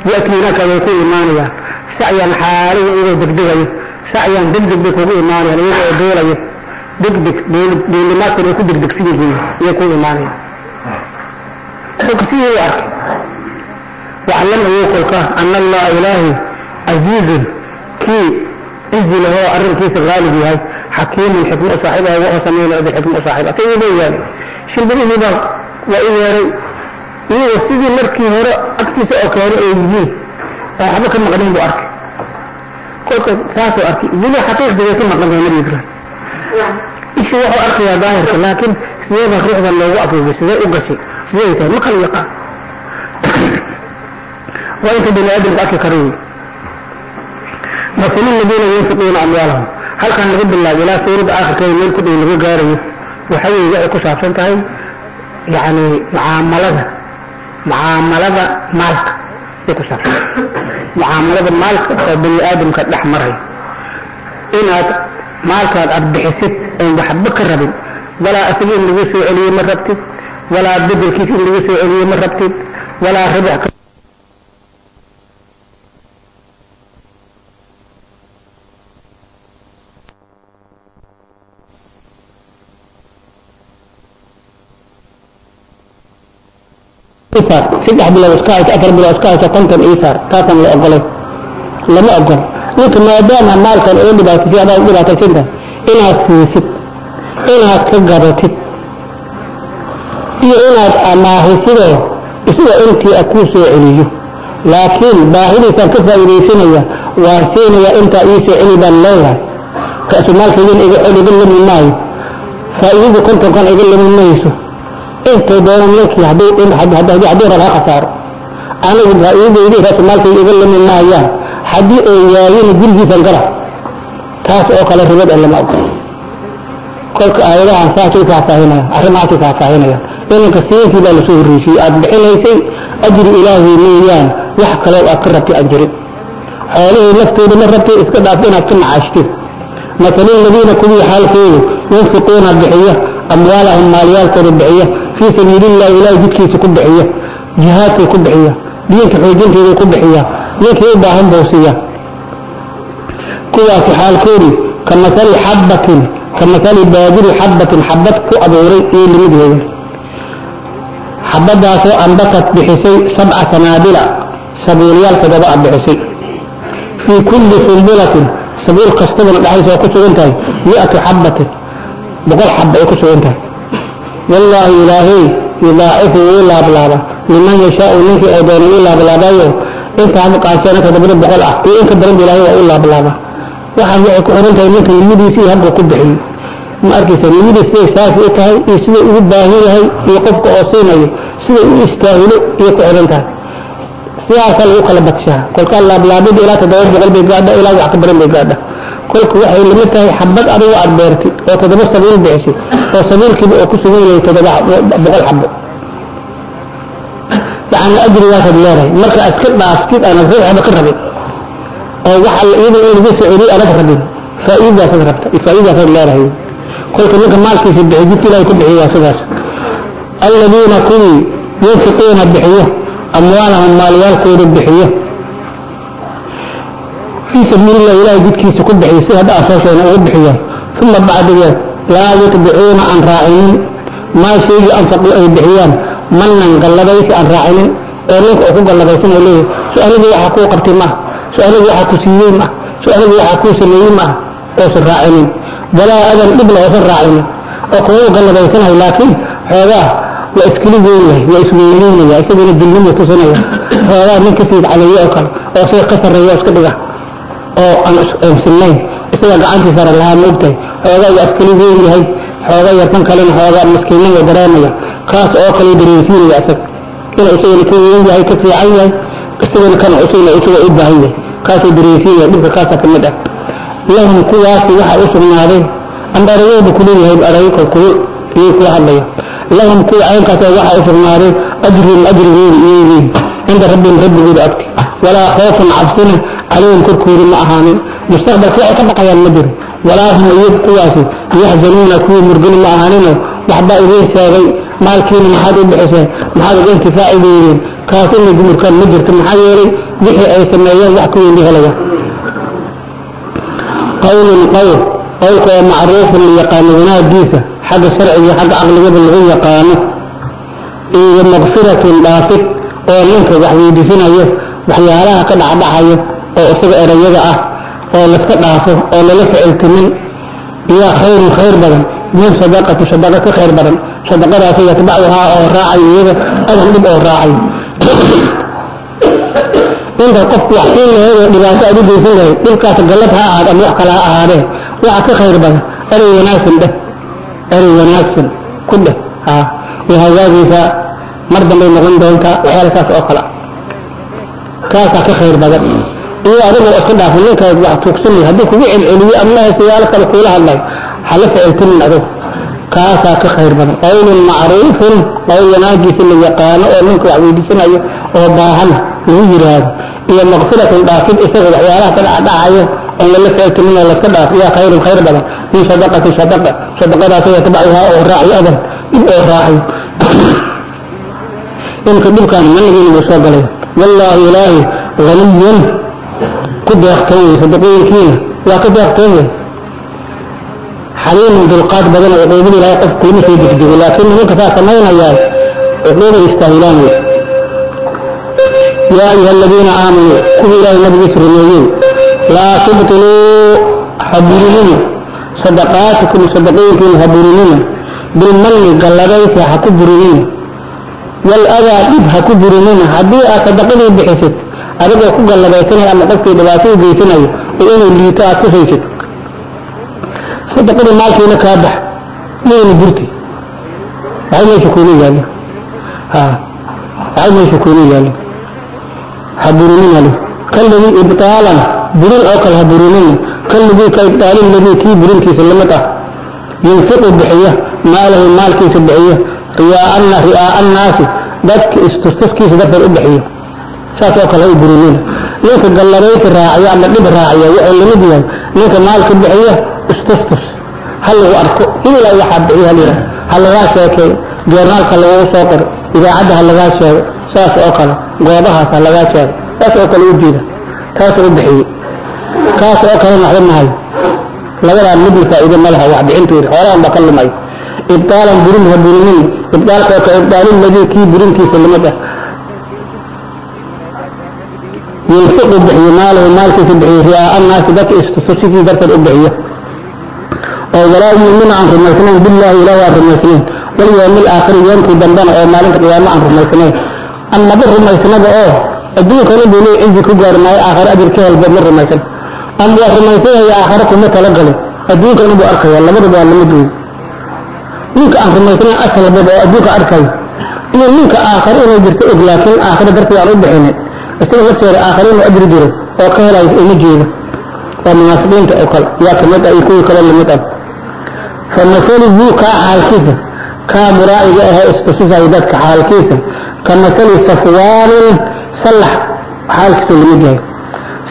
يأتي هناك ويكون مانيا سعيا حالي ودق دقي سعيا دق دق دق وقوه ماني يعني يقول دولة دق دق دين ما كان يكون دق دق سيجي يقول ماني. دق سيجي وعلم يوكلك أن الله إلهي عزيز. كي إذي له أرم كيس الغالب هاي حكيم حكم صاحبه وهو سميع لأبي حكم صاحبه. كي يبين؟ يعني شو بني نبغ وإذا يري إيه وسيدي مركي هراء أكتس أكاري إيه oo waxba ka maqnin buu arkay kolka saasuu arkay weli xaqiiqdigay ka maqan tahay nabi ibraahim ishi wuxuu arkayaa daahirka laakiin sideeba ruuxda loogu afuufay sidee u gashay sidee tahay ma kala yaqaan waa inta bani aadamka arki kara wey masalu ladiina yunfiquuna amwaalahum halkan laga bilaabo ilaa suuradda aakhirkeeda meel ku dhow laga gaarayo waxa weeye waxay ku saabsan tahay yacni mucaamalada mucaamalada معاملات مالك بني آدم قد أحمر إن مالك قد أبحثت إن بحبك الرب ولا أسلم لغيسو علي مرتب ولا بدل كيف لغيسو علي مرتب ولا ربعك saddex bilood iska haysa afar bilood iska haysa konton iisaar taasaan la ogolay. Lama ogol. Ninka maadaama maalkan oo dhibaatay adaa dhibaataysantahay inaad siisid inaad ka gadatid iyo inaad amaahisidoo isaga intii a kuu soo celiyo. Laakiin baahidiisaan ka faa'iidaysanaya waan siinayaa intaa ii soo celi baan leeyahay. Kaasu maalkaygan iga xol iga lami maayo. Faa'iidadu kontonkan iga lami mayso intay doonaan ninkii haddii rab ha khasaaro anigu faa'iidadaydii raasumaalkayga iga lami maayaan haddii ay waayina gurigiisan gala taas oo kale ribad lama ogol kolka aayadahan saasay faahfaahinayaan arrimahaasay faahfaahinayaan iminka siinkii baa la soo horreysiyey. Aad bixinaysay ajri ilaahay meeyaan wax kaloo aad ka rabtay aan jirin. Xoolihii laftooda ma rabtay iska dhaaf inaad ka macaashtid masalu ladiina kuwii xaalkoodu yunfiquuna bixiya amwaalahum maalyaalkooda bixiya fii sabiili illahi ilahay jidkiisa ku bixiya jihaadkay ku bixiya diinka xoojinteeda ku bixiya ninkii u baahan buu siiya. Kuwaasi xaalkoodii ka masali xabbatin ka masali baadiri xabbatin xabad ku abuuray iyo limidheeda xabadaasoo ambatat bixisay sabca sanaabila sabuulyaal todoba a bixisay. Fii kulli sumbulatin sabuul kastabana dhexaysa oo ku sugan tahay mi'atu xabbatin boqol xaba ay ku sugan tahay wallaahi ilaahay yudaacifu wuu laablaaba liman yashaau ninkii ay doona uu laablaabayo intaa maqaashana todobada boqol ah iyo inka daran ilaahay waa u laablaaba waxaan waxay ku xiran tahay ninka niyadiisa iyo habka ku bixiyo ma arkaysa niyada siday saafi u tahay iyo siday ugu baahan yahay iyo qofka oo siinayo siday u istaahilo iyo ku xiran tahay sidaasaa lagu kala badshaa kolkaa laablaabada ilaa toddoba boqol bay gaadha ilaa wax ka badan bay gaadha kolka waxay la mid tahay xabad adigu aad beertay oo toddoba sabiil bixisay oo sabiilkiiba oo ku sugan yahay toddoba boqol xabo yani ajrigaasaad leedahay. Marka iska dhaaftid aanad ruuxaba ka rabin oo waxa iyada in celiyo aanad rabin faa'iidaasaad rabta faa'iidaasaad leedahay. Kolka ninka maalkiisa bixi jidka ilahay ku bixiyo waa sidaas. Alladiina kuwii yunfiquuna bixiyo amwaalahum maalyaalkooda bixiyo fii sabiililah ilahay jidkiisa ku bixiyo si hadda aan soo sheegna ugu bixiya uma bacdigeed laa yutbicuuna aan raacinin. Maa shaygii anfaqu ay bixiyaan. Manan galladaysi aan raacinin. Ee ninka uu ku galladaysan oo leeyahay su'aaladii waxaa kuu qabtay maaha su'aaladii waxaa ku siiyey maaha su'aaladii waxaa kuu sameeyey maaha oosan raacinin. Walaa adan dhib la oosan raacinin. Oo kuma u galladaysanay laakiin xoogaa waa iskala weynyahay waa isweyneynaya isaguna dilnimu tusinaya. Xoogaa nin ka siid caleeye oo kale oo isaga ka sarreeya iska dhiga oo aan sinnayn isaga gacantii sare lahaa ma ogtahay xoogaa waa iskala weyn yahay xoogaa yartan kalena xoogaa maskiinnimu dareemaya kaas oo kale dareensiinaya isaga inuu isagana ka weyn yahay ka fiican yahay isagana kana isagana isaga u baahan yahay kaasuu dareensiinaya dhibka kaasa ka mid ah lahum kuwaasi waxaa u sugnaaday amba erayoodu kuleeyahay erayko kuwo iyay kula hadlaya lahum kuwa caynkaas waxaa u sugnaaday ajrun ajrigooda iyayiin cinda rabbihim rabbigooda agti walaa khoofun cabsina calayhim korkooda ma ahaanin. Mustaqbalka waxay ka baqayaan ma jiro. Walaa hum iyagu kuwaasi yaxzanuuna kuwii murgani ma ahaaninoo waxbaa idiin sheegay. Maalkiina maxaad u bixiseen maxaad uga intifaaci weydeen. Kaas inay gumurkaan ma jirto. Maxaa yeelay wixii ay sameeyeen wax ka weyn bay helayaan qawlun qowl qowlka oo macruufun la yaqaano wanaagiisa xagga sharciga xagga caqligaba lagu yaqaano. Iyo maqfiratun dhaafid oo ninka oo isaga erayada ah oo laska dhaafo oo lala ficiltimin iyo khayrun khayr badan. Min sadaqati sadaqa ka khayr badan. Sadaqadaas yatbacuhaa oo raacayo iyada adan dhib oo raacayo <coughs> inta qofku wax siin lahayd oo dhibaato aad u geysan lahayd dhibkaas gallad ha ahaad ama wax kale ha ahaadee waxa ka khayr badan. Erey wanaagsan dheh erey wanaagsan ku dheh ha. Way hagaagaysaa mar dambay noqon doontaa waxyaala oo kale. Kaasaa ka khayr badan iyo adigoo iska dhaafin ninkaad wax tuugsanay haddii kugu celceliyo ama siyaalo kale kuula hadlay hala ficiltinin adigu kaasaa ka khayr badan. Qawlun macruufun qowl wanaagiisa la yaqaano oo ninka wax weydiisanayo oo baahan lagu yiraahdo. Iyo maqfiratun dhaafid isaga waxyaalaha ka dhacdhacayo oon lala ficiltinin oo laska dhaafo yaa khayrun khayr badan. Min sadaqati sadaqa sadaqadaas yatbacuhaa oo raaciyo adan dhib oo raaciyo imka dhibkaan manigiina buu soo galay wallaahi ilaahi haniyun ku deeqtoon wey sadaqooyinkiina waa ka deeqtoon wey xaliimun dulqaad badan oo cuquubada ilaahay qof kulma soo degdego laakiin nimanka saa samaynayaa cuquubay istaahilaan wey yaa ayuha aladiina aamanuu kuwii ilaahay nabigiisa rumeeyey laa tubtiluu ha burinina sadaqaatikum sadaqooyinkiina ha burinina bilmanni galladaysa ha ku burinina ha ku galladaysanaya ama qofkii dhibaato u geysanayo oo inay liito aad ku haysid. Sadaqadii maalkiina kaa bax miyayna burti? Waxay meesha kuula yaalin waxay meesha kuula yaalin ha burinina le kalladii ibtaalan burin oo kale ha burinina kalladii ka ibtaalin ladii kii burintiisa la mid ah. Yunfiqu bixiya maalahu maalkiisa bixiya. Ri'aa'a annaasi dadka istustuskiisa darteed u bixiyo saas oo kale u burinina ninka galladaysi raaciya ama dhib raaciya wuxuu la mid yahay ninka maalka bixiya istustus. Ha lagu arko. Ilaa waxaa bixiyo halyidhaha ha lagaa sheekeeyo joornaalka lagugu soo qoro idaacadda ha lagaa sheego saas oo kale goobahaas ha lagaa sheego saas oo kale u jeeda kaasoo u bixiyey kaas oo kalena waxba mahayo labadaa midna faa'iide ma laha. Wax bixintooda xoolahan baa ka lumayo ibtaalan burin ha burinin ibtaalka oo ka ibtaalin ladii kii burintiisa la mid ah yunfiqu bixiyo maalahu maalkiisa bixiyo ri'aa'a annaasi dadka istususikiisa darteed u bixiyo. Oo walaa yuuminu aan rumaysnayn billaahi ilaah aan rumaysnayn. Walyawmi alaakhiri yoomkii dambena oo maalinta qiyaamo aan rumaysnayn. Amaba rumaysnada oo adduunkana buu leey cizi ku gaari maayo aakhare ajir ka helba ma rumaysan. Ama rumaysanaya aakhare kuma talagalin adduunkana buu arkaya labadaba waa la mid wey ninka aan rumaysnayn asalbaba oo adduunka arkayo iyo ninka aakhare inay jirto og laakiin aakhare darteed aan u bixinin kamid ah iyo kuwii kale lamid ah famasaluhu kaa xaalkiisa kaa muraa'iga ahee istusisayo dadka xaalkiisa ka masali safwaanin sallax xaalkiisa lamid yahay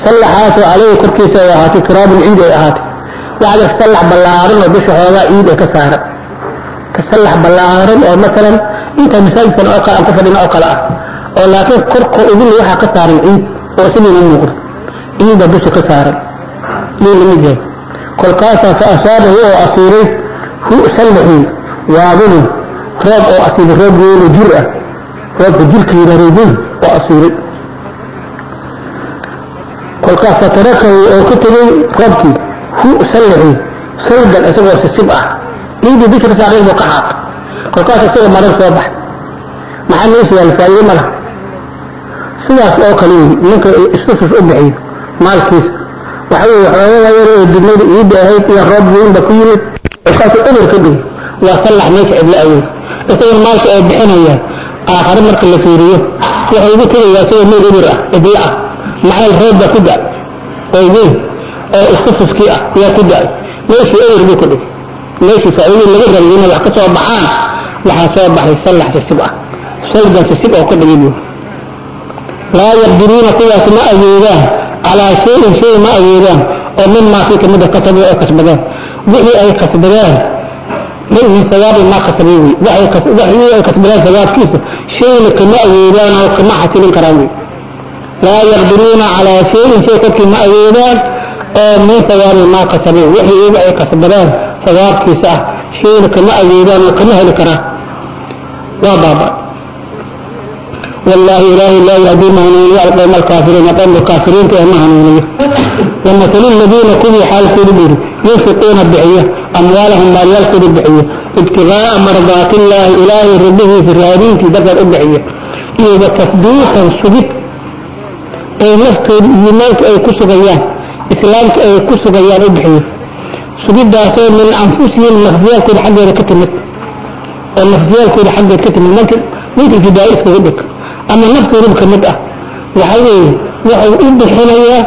sallaxaasoo caleyhi korkiisa ay ahaatay turaabun ciid ay ahaatay waxaa jirta sallax ballaaran oo dusha xoogaa ciid ay ka saaran ka sallax ballaaran oo masalan inta masaajidkan oo kale aan ku fadhina oo kale ah oo laakiin korkoo idin waxaa ka saaran ciid oo sidiina muuqda ciida dusha ka saaran. Yuu la mid yahay. Kolkaasaa fa asaabahu oo asiiray hu sallaxii waadidu roob oo asiibay roob weyn oo jir ah. Roobka jirka yidhahdo weyn oo asiiray. Kolkaas fatarakahu oo ka tegey roobkii hu sallaxii saydan isagoo sisib ah. Ciidii dusha ka saaray buu ka xaaq kolkaas isagoo marar soo baxay. Maxaa meesha yaal faa'iido ma laha sidaas oo kale ninka istusus u bixiyo maalkiisa waxa weye xoogada yar oo dibnada ciidda ahayd iyo roob weynba ku yimid. Kolkaasu cudur ka dhigay waa sallax meesha cidla awey isagoo maalka ee bixinaya aakhare marka la fiiriyo wuxuu ugu tegayaa isagoo meel eber ah cidlo ah. Maxayl roob baa ku da oo weyn oo istususkii ah yaa ku da. Meeshii eber buu ka dhigay meeshii faa'iidii laga rabay inay wax ka soo baxaan waxaa soo baxay sallax sisib ah. Saydan sisib oo ka dhigay buu laa yaqdiruuna kuwaas ma awoodaan. Calaa shayin shay ma awoodaan. Oo mimaa kii kamida kasabay oo kasbadeen wixii ay kasbadeen min sawaabi maa kasabay wey wixii ay kasbadeen sawaabkiisa shayna kama awoodaan oo kama xasilin karaan wey laa yaqdiruuna calaa shayin shay korkii ma awoodaan oo min sawaabi maa kasabeen wixii iyaga ay kasbadeen sawaabkiisa ah shayna kama awoodaan oo kama heli karaan. Waa baaba wallaahi ilaahay laa yahdii ma hanuuniyo alqowma alkaafiriina kaafiriinta ee ma hanuuniyo. Ladiina kuwii xaalkoodu buri yunfiquuna bixiyo amwaalahum maalyaalkoodu bixiyo ibtiqaa'a mardaatillaahi ilaahay riddihiisa raadintii darteed u bixiyo iyo wa sugid ay laftooda iimaanka ay ku sugayaan islaamka ay ku sugayaan u bixiyo sugidaasoo min anfusihim nafsiyaalkooda xaggeeda ka timid oo nafsiyaalkooda xaggeed ka timid. Mnk munkilkii daa iskooda dhig ama naftooda ka mid ah. Waxa weeye waxay u bixinayaa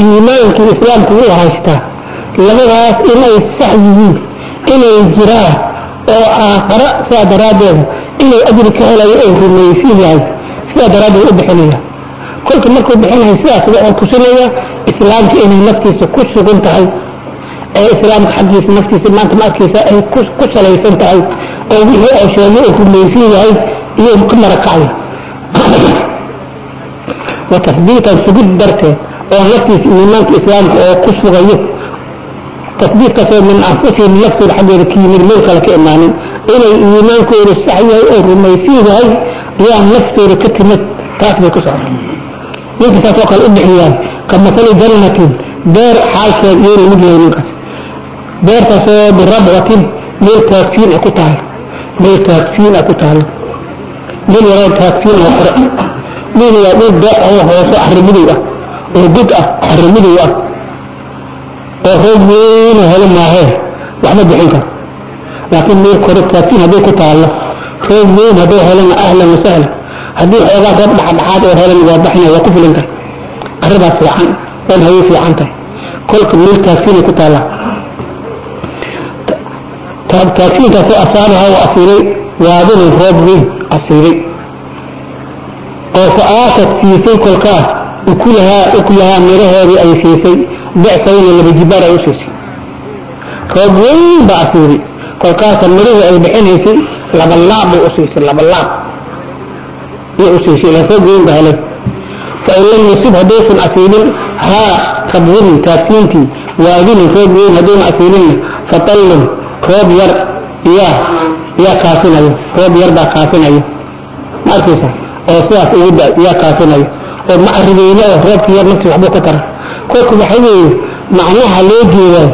iimaanka islaamka u haystaa labadaas inay sax yihiin inay jiraan oo aakhara sidaa daraaddeeda inay ajri ka helayo ay rumaysan yahay sidaa daraaddeed u bixinaya kolka markuu bixinayo sidaas wuxuu tusinaya islaamka inay naftiisa ku sugan tahay ee islaamka xaggiisa naftiisa maanta ma arkaysa ay ku salaysan tahay oo wixii oo sheegay uu rumaysan yahay iyo ka marakacaya wa tasbiitan sugid darteed oo laftiisa iimaanka islaamka oo ku sugayo. Tasbiitkaasoo min anfusihim laftooda xaggooda ka yimid kale ka imaanin. Inay iimaankoodu sax yahay oo rumaysan yahay yaa naftooda ka timid taas bay ku socda. Ninka saas kale u ka masali jannatin beer xaalkeed yoona mid yahay ninkaas. Beertaasoo birabcatin meel taagsiin a ku tahay. Meel taagsiin a ku tahay meel yaroo taagsiin oo qore dhul waa dhul beec oo hoose arrimidow ah. Oo god ah arrimidow ah. Oo roob weyna helo maahee waxma bixin karo. Laakiin meel kore taagsiin hadday ku taallo. Roob weyn hadday helana ahlan wasahlan haddii xoogaa roob dhexdhexaad oo helan waa baxina waa ku filan tahay. Arribaa fiican waan hayay fiican tahay. Kolka meel taagsiinay ku taallaa taagsiinkaasoo asaabaha u asiiray waadinay roob weyn asiiray oo fa-aatad siisay kolkaas ukulahaa ukulahaa miraheedii ay siisay becfayna laba jibaar ay u siisay. Roob weyn baa asiiray kolkaasa mirihii ay bixinaysay laba laab bay u laba laab yay u siisay roob weyn baa helay. Fain lam yusib haddaysan asiibin haa kabwinin taagsiintii waadinin roob weyn haddayna asiibinna fatallin roob yar yaa yaa kaafinayo. Roob yar baa kaafinayo. Ma arkaysa? Oo sidaas ugu da yaa kaafinayo. Oo ma arribeyne oo roobka yar nafti waxbuu ka tara kolka waxa weeye macnaha loo jeedaa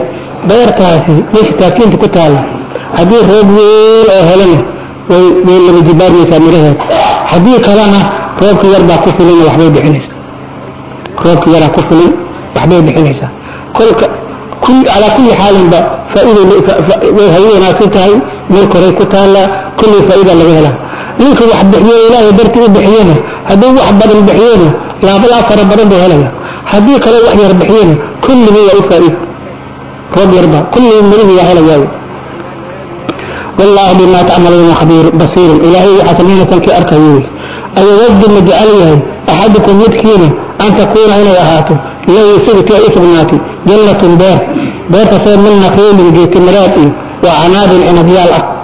beertaasi meesha taakiinta ku taalla. Haddii roob weyn oo helana way way laba jibaarmaysaa miraheeda. Haddii kalena roobka yar baa ku filan waxbay bixinaysaa. Roobka yaraa ku filan waxbay bixinaysaa. Kolka calaa kulli xaalinba faaidway hay wanaagsan tahay meel koray ku taallaa kullay faa'iida laga helaa. Ninka wax bixiyo ilaahay dartii u bixiyana hadduu wax badan bixiyona laabalaab fara badan buu helaya haddii kale wax yar bixiyona kulligii waa u faa'iid. Roob yarba kulligii mudugii waa helayaa wallaahu bimaa tacmaluuna khabiir basiirun. Ilaahay waxaa samaynaysan kii arkaya wey أيود ما جعل أحدكم يدكينا أن تكون إلى وهاته لا يصيب فيها إثبناتي جنة بير بير تصير من نخيل جيت مراتي وعناب عنبيال أه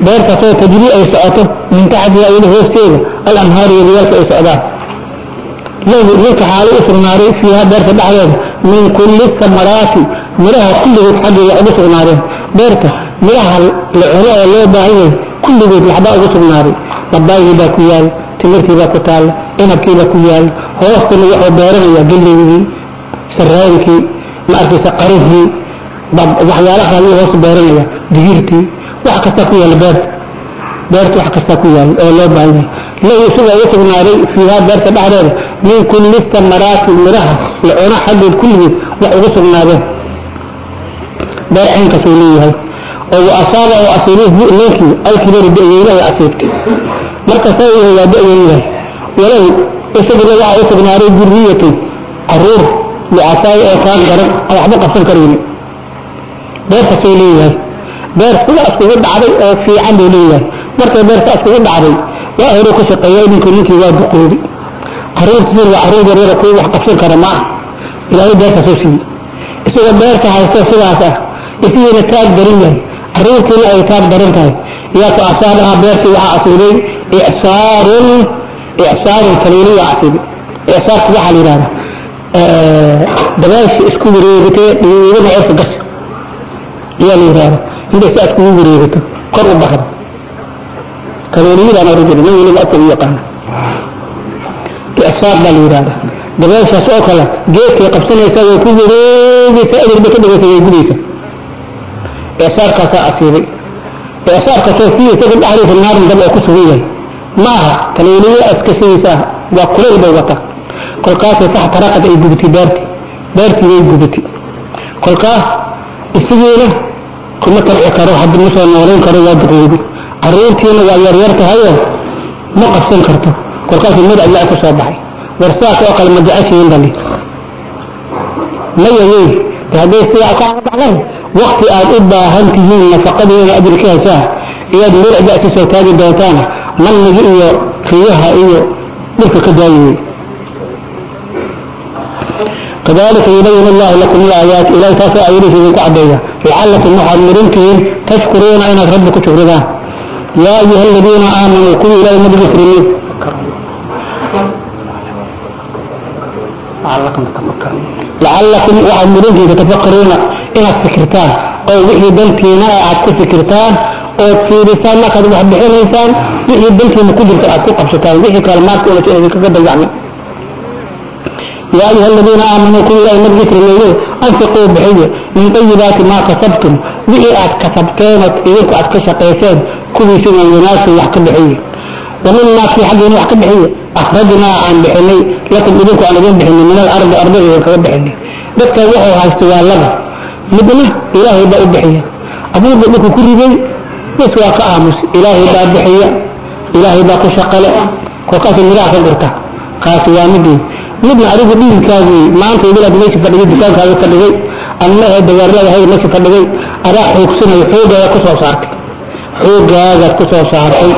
بير تصير تجري أي سعته من تحت إلى هو السيدة الأنهار يريالك أي سعدان لو لك حالي إثبناري فيها بير تبعيد من كل الثمرات. مرها كله حق يعبس نارين بيرته oo loo baahan yahay kulligood waxbaa ugu sugnaaday. Babaygii baa ku yaal timirtii baa ku taal inabkii baa ku yaal hoostana wuxuu beeranayaa geleydii saraayinkii ma arkaysa qarihii waxyaalaha ayuu hoos beeranaya digirtii wax kastaa ku yaal beerta. Beerta wax kastaa ku yaal oo loo baahan yahay. Lahu isagaa ugu sugnaaday fiihaa beerta dhexdeeda min kulli samaraati miraha la cuno xaggeed kulligood wax ugu sugnaadeen beer caynkasuu leeyahay asaaba oo asiibay ninkii alkibar ba'yeynaha asiibtay. Markasta uu waa ba'yeynahay walow isaguna waxa u sugnaaday durriyatay carruur licasaay oo kaan garan aan waxba qabsan karayni beertaasuu leeyahay. Beer sidaas kugu dhacday oo fiican buu leeyahay. Markay beer sidaas dhacday waa hore ku shaqeeya idinku ninkii waa duqoodi caruurtiisina waa carruur yaryara kuwa wax qabsan kara ma ah ilaahay beertaasuu siiyey isagoo beerta haysta sidaas ah isigiina taag darin yahay caruurtiina ay taag daran tahay. Iyaasoo asaabaha beertii waxaa asiibay icsaarun icsaarun kaliiliya asiibay icsaarka waxaa la yidhahdaa dabaasha isku wareegatay dhiibana ceerka gasha ayaa la yidhaahda intay si aad kugu wareegato kor u baxdo. Kalooliyadaan oran jiray nin weliba u yaqaana icsaar baa la yidhahda dabaashaas oo kale geedkay qabsanaysaa way ku wareegaysaa edir bay ka dhigaysa way gudaysa icsaarkaasaa asiibay icsaarkaasoo fii isaga dhexdiisa naarin dab oo ku sugan yahay ma aha kalooliye askashadiisa ah waa kulayl bay wata. Kolkaasay taxtaraqad ay gubatay daarti daartii way gubatay kolkaas isagiina kuma tarci karo haddi ma soo noolayn karo waa duqoobi. Caruurtiina waa yaryar tahayoo ma qabsan karto. Kolkaasuu mid ajaa ku soo baxay. War sidaas oo kale ma jeceshiin bali. Maya wey de hadday sidaa ka baxday wakti aad u baahan tihiin nafaqadii ina ajir ka heshaan iyaad meel ajaa isu soo taagi doontaan malmigi iyo riyaha iyo dhirka ka daayi wey كذلك يبين الله لكم الآيات إلى تاسع آياته في عدية لعلكم محمرين تشكرون أين ربك شكرنا يا أيها الذين آمنوا كل إلى المجد مسلمين لعلكم تتفكرون inaad fikirtaan oo wixii dantiina aad ku fikirtaan ood fiirisaa markaad wax bixinaysaan wixii dantiina ku jirta aad ku qabsataan wixii kale maarka inaysa idin kaga daldacmin يا أيها الذين آمنوا كل الله مد ذكر الله. أنفقوا بحية. من طيبات ما كسبتم. وإن أت كسبتين. إذنك أت كشقيتين. كل شيء يناس يحكم بحية. ومما في حق يحكم بحية. أخرجنا عن بحني لكم إذنك أن أجنب بحني من الأرض أرضه يحكم بحني بك وحو هاستوى لبه midna ilaahay baa u bixiya. Abuurba dhulku ku riday bas waa ka aamus. Ilaahay baa bixiya. Ilaahay baa ku shaqale. Kolkaasay midhaha ka gurta kaasi waa midii midna adigu dhiinkaagii maanta idil meesha fadhigay dukaankaagi fadhigay annahe dawaarladahay meesha fadhigay adaa xoogsanay xooggaaga ku soo saartay. Xoogaagaad ku soo saartay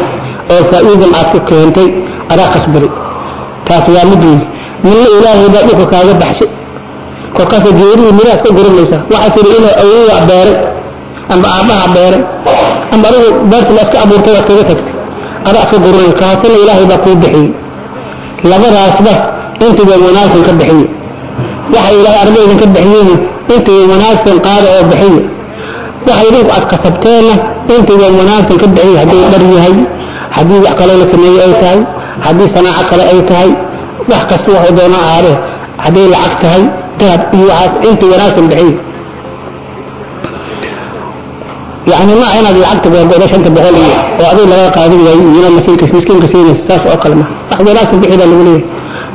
oo faa'iidan aad ku keentay adaa qasbaday taas waa midii midna ilaahay baa dhulka kaaga baxshay kolkaasa geerihii miraas ka guranaysaa waxaa tiri inuu awowa beeray amba aabbaha beeray. Amba adigu beerta la iska abuurtay waad kaga tagtay. Adaa iska guranay kaasina ilaahay baa kuu bixiyey. Labadaasba intiba wanaagsan ka bixiye waxa ilaahay arba idinka bixiyeen intiba wanaagsan qaada oo bixiye waxa idinku aad kasabteenna intiba wanaagsan ka bixiye haddii dhar yahay haddii wax kaloo la sameeye ay tahay haddii sanaaco kale ay tahay wax kasta waxuu doona ahaadee hadday lacag tahay الطلب يعاف انت وراسم بعيد يعني ما عنا لعبت بقولش انت بقولي وعدي لا قاعدين يجينا مسكين مسكين كثير الساس وأقل ما. أخذ راسم بعيد الولي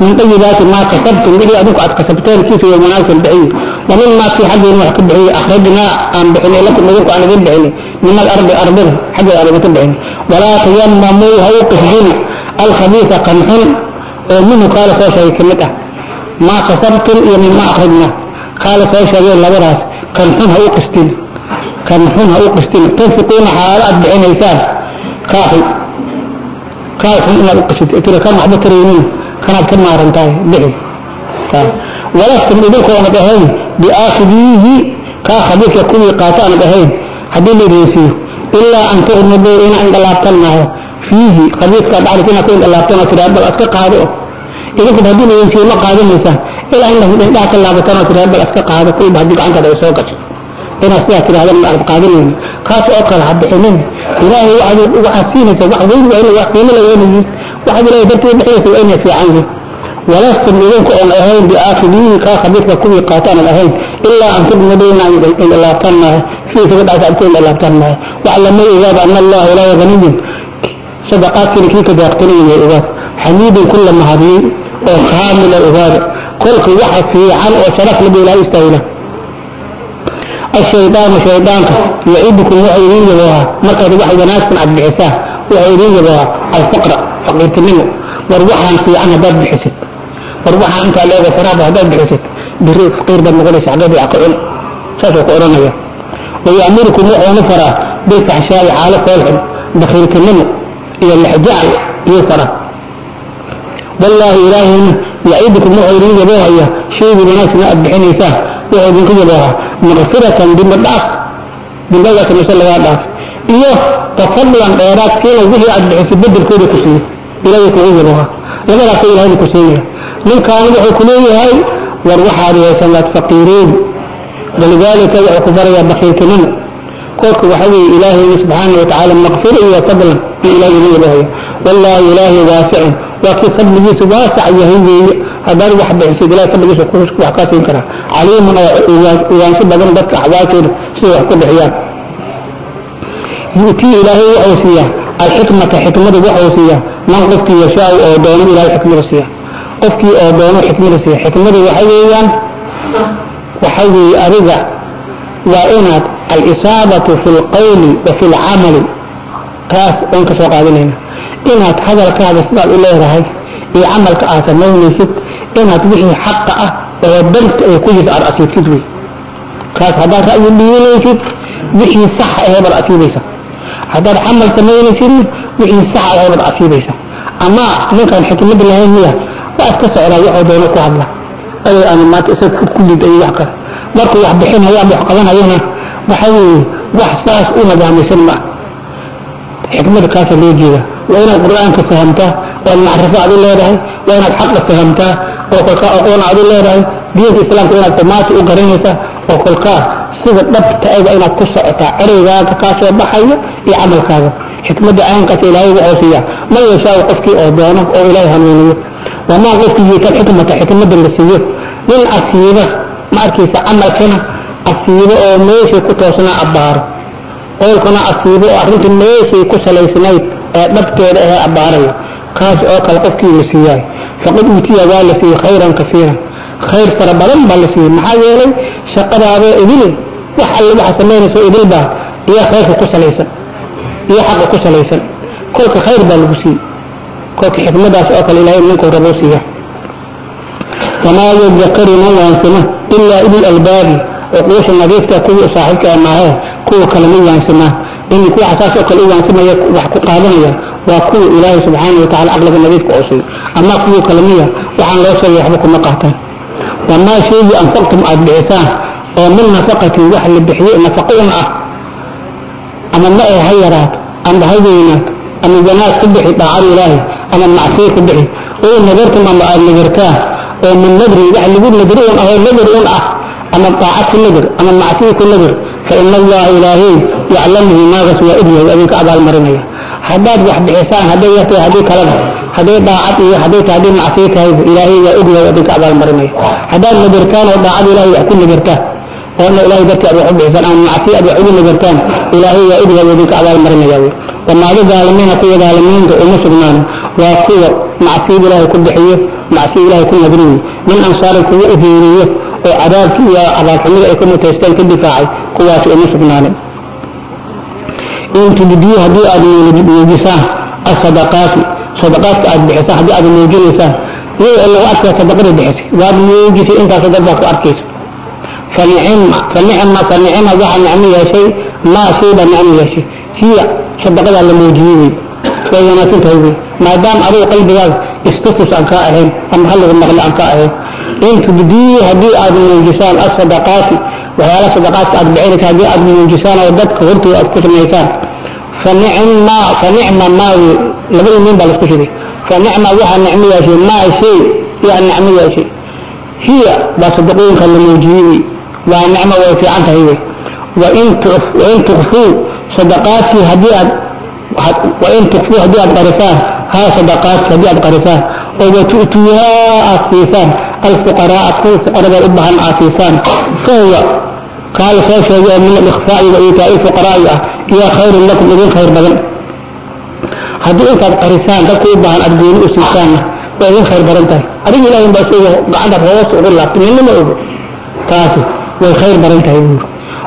من طيبات ما كسبتم به أبوك عد كسبتين كيف يومناك البعيد؟ ومما في حد ينوحك بعيد أخرجنا أن بحني لكم مدوك عن ذي بعيني من الأرض أرضنا حد الأرض بعيني ولا تيمموا هوقف جنة الخبيث قنحن منه قال فوسا يكمته ما كسبتم يعني ما أخذنا. قال فيشهدوا لبراس؟ كان حنها أقستين كان حنها أقستين تنفقون حالات بعنيسان كافي. قال حنها أقست إكرا كان محبا كريمين كان طيب. كان مارنتاي بحي. ولستم إذنكم أنا بهين بآخذيه كآخذيك يكون يقاطع أنا بهين هدي اللي ريسيه إلا أن تغمضوا إن عند الله فيه قضيتك بعد كنا كنت الله تنى كده بل أتكا قادئه iga kadhadinaysi ma qaadanaysa ilaa in laudhindhaa ka laabatano tiraa bal iska qaado kulba haddii gacantaada ay soo gasho inaad sidaa tidhahda maarad qaadanayn kaas oo kale ha bixinin ilaahay waxaad waxaad siinaysa wax weyn waa in wax qiimo laga helayin waxaad ilaahay dartii bixinaysa waa inay fiican yihiin walaastum idinku oon ahayn biaakidiin kaa khabiirka kuwii qaata aanan ahayn ilaa an tudmadayna aan laabtaan maaha si isaga dhacsa adkuna laabtaan maaha waclamay ogaada ana allaha ilaahay ganiyun sadaqaadkina kii ka daaqtanayn ogaad xamiidin kula mahadiyey oo kaamila ogaada kolka waxa fiican oo sharaf lagu ilaa istaagna الشيطان شيطانك يعيبكم وحيدين يبوها مركز واحد ناسكن عبد العساه وحيدين يبوها الفقرة فقيرة منه مروحا أنت أنا باب بحسد مروحا أنت على هذا باب بحسد بريد فقير باب مغلس عقاب يعقل شاشة قرآن يا. ويأمركم وحي نفرة. بيفع شاي حالة فالحب بخيرة منه إلى الحجاج يفرة. ballaahi ilaahayna yacidukum wuxuu idin yaboohaya shaygii wanaagsana aad bixinaysaan wuxuu idinku yabooha maqfiratan dimbadhaaf dimbadaasa mise lagaa dhaaf. Iyo tafadlan dheeraad siina wixii aad bixisay bedelkooda ku siiyo ilaahay kugu yabooha labadaasay ilahayna ku siinaya ninkaan wuxuu ku war waxaad yeesanaad faqiiruun walidaalika wuxuu ku barayaa bakiiltinimo kolka waxa weeye ilaahayna subxaana watacaala maqfira iyo fadlan in ilaahay idin yabahaya wallaahi ilaahay waasicun waa kii fadligiisa waasac yahay weeye. Haddaad wax bixisid ilahay fadligiisa wax kaa siin karaa. Caliimun oo ogaansho badan dadka axwaashooda siday wax ku bixiyaan. Yu'tii ilaahay wuxuu siiyaa alxikmata xikmadu wuxuu siiyaa man qofkii yashaau oo doono ilahay xikmada siiya qofkii oo doono xikmada siiya xikmadu waxa weeyaan waxa weeye adiga waa inaad alisaabatu fi lqawli wa fi lcamali taas oon ka soo qaadanayna inaad hadalkaada sidaad u leedahay iyo camalka aad samaynaysid inaad wixii xaqa ah oo danta ay ku jirta aad asiibtid wey. Kaas haddaad ra'yi dhiibanaysid wixii sax ahee baad asiibaysa haddaad camal samaynaysidna wixii sax ahee baad asiibaysa ama ninkaan miya waa iska socdaa waxuu doono ku hadla aday aan maanta isaga ku lid iyo wax kale markuu wax bixinaya ama wax qabanayana waxa wax saas u nidaamaysan ma. Xikmada kaasa loo jeeda. Waa inaad qur'aanka fahamtaa waad macrifo adi leedahay waa inaad xaqa fahamtaa oo kolkaa aqoon adi leedahay. Diinta islaamka inaad xumaata u garanaysaa oo kolkaa sida dhabta inaad ku socotaa ereygaaga kaa baxaya iyo camalkaaga. Xikmadda aankaas ilaahay wuxuu siiyaa man yashaau qofkii oo doono oo ilaahay hanuuniyo. Wamaa qofkii yiitan xikmata xikmadda la siiyo. Nin asiiba ma arkaysa camalkana asiibo oo meeshay ku toosnaa abbaaro. Qowlkana asiibo oo arrinta meeshay ku salaysnayd ee dhabteeda ahee abbaaraya kaas oo kale qofkii la siiyaay faqad uutiya waa la siiyey khayran kasiiran khayr fara badan baa la siiyey maxaa yeelay shaqadaadoo idile wax alle waxa samaynayso idilbaa iyo khayrka ku salaysan iyo xaqa ku salaysan. Kolka khayr baa lagu siiyey kolka xikmadaas oo kale ilaahay ninkuu rabuu siiya wamaa yadakaru man waansimo ilaa uli albaabi cuquusha nadiifta kuwii saaxiibka maahee kuwa kale ma waansimaan in kuwa saas oo kale u waansimaya wax ku qaadanaya waa kuwa ilaahay subxaana wataala aqliga nadiifka oo siiy ama kuwa kale miya waxaan loo sheegay waxba kuma qaataan wamaa shaygii anfaqtum aad bixisaan oo min nafaqatin wax la bixiye nafaqo un ah ama ma ay ha yaraato ama ha weynaato ama wanaag ku bixi daacada ilaahay ama macsiyo ku bixi oo nadartum ama aad nadartaan oo min nadri wax lagu nadri un ah oo nadar un ah ama daacad ku nadar ama macsiyo ku nadar fa ina allaha ilaahay yaclamuhu maagas waa ogyahay idinka abaalmarinaya haddaad wax bixisaan hadday yartahay haddii kaleba hadday daacad iyo hadday tahay haddii macsiyo tahayba ilaahay waa ogyahay idinka abaalmarinaya oona ilahay dartii aad wax u bixisaan ama macsiyo aad wax ugu nadartaan ilaahay waa ogyahay idinka abaalmarinaya wey wamaado daalimiina kuwa daalimiinta uma sugnaan waa kuwa macsiyada ilaahay ku bixiyo macsiya ilaahay ku nadriyo min ansaarin kuwa u hiiriyo oo cadaabki iyo abaabxumida ay ka mutaysteen ka difaacay kuwaasi uma sugnaanin. In tubdiyu haddii aad muujisaan asadaqaati sadaqaadka aad bixisaan haddii aad muujinaysaan lagu arkaa sadaqada bixisay waad muujisay intaasoo dad baad ku arkaysa fanicima fanicma fanicima waxaa nicmo yeeshay maa shayba nicmo yeeshay hiya sadaqadaa la muujiyey wey way wanaagsan tahay wey maadaama adigu qalbigaaga istatus aan kaa ahayn ama halagu maqli aan kaa ahayn in tubdiyu haddii aad muujisaan asadaqaati waxyaala sadaqaadka aad bixinaysa haddii aad muujisaan oo dadka hortooda aad ku samaysaan fanicma fanicma maa wey labadii nin baa la isku shiday fanicma waxaa nicmo yeeshay maa waa nicmo way fiican tahay. Wey wain tukfuu sadaqaadkii haddii aad wain tukfuu haddii aad qarisaan haa sadaqaadkii haddii aad qarisaan oo watu'tuuhaa aad siisaan alfuqaraaa kuwa fuqarada u baahan aad siisaan. Fahuwa kaa soo sheegay min alikhfaa'i wa iitaa'i fuqaraa'i ah iyo khayrun lakum idin khayr badan. Haddii intaad qarisaan dadka u baahan aad gooni u siisaanna waa idin khayr badan tahay. Adiga ilahin baa soo gacanta hoos ugu laabtay midnima ogo. Taasi way khayr badan tahay buuri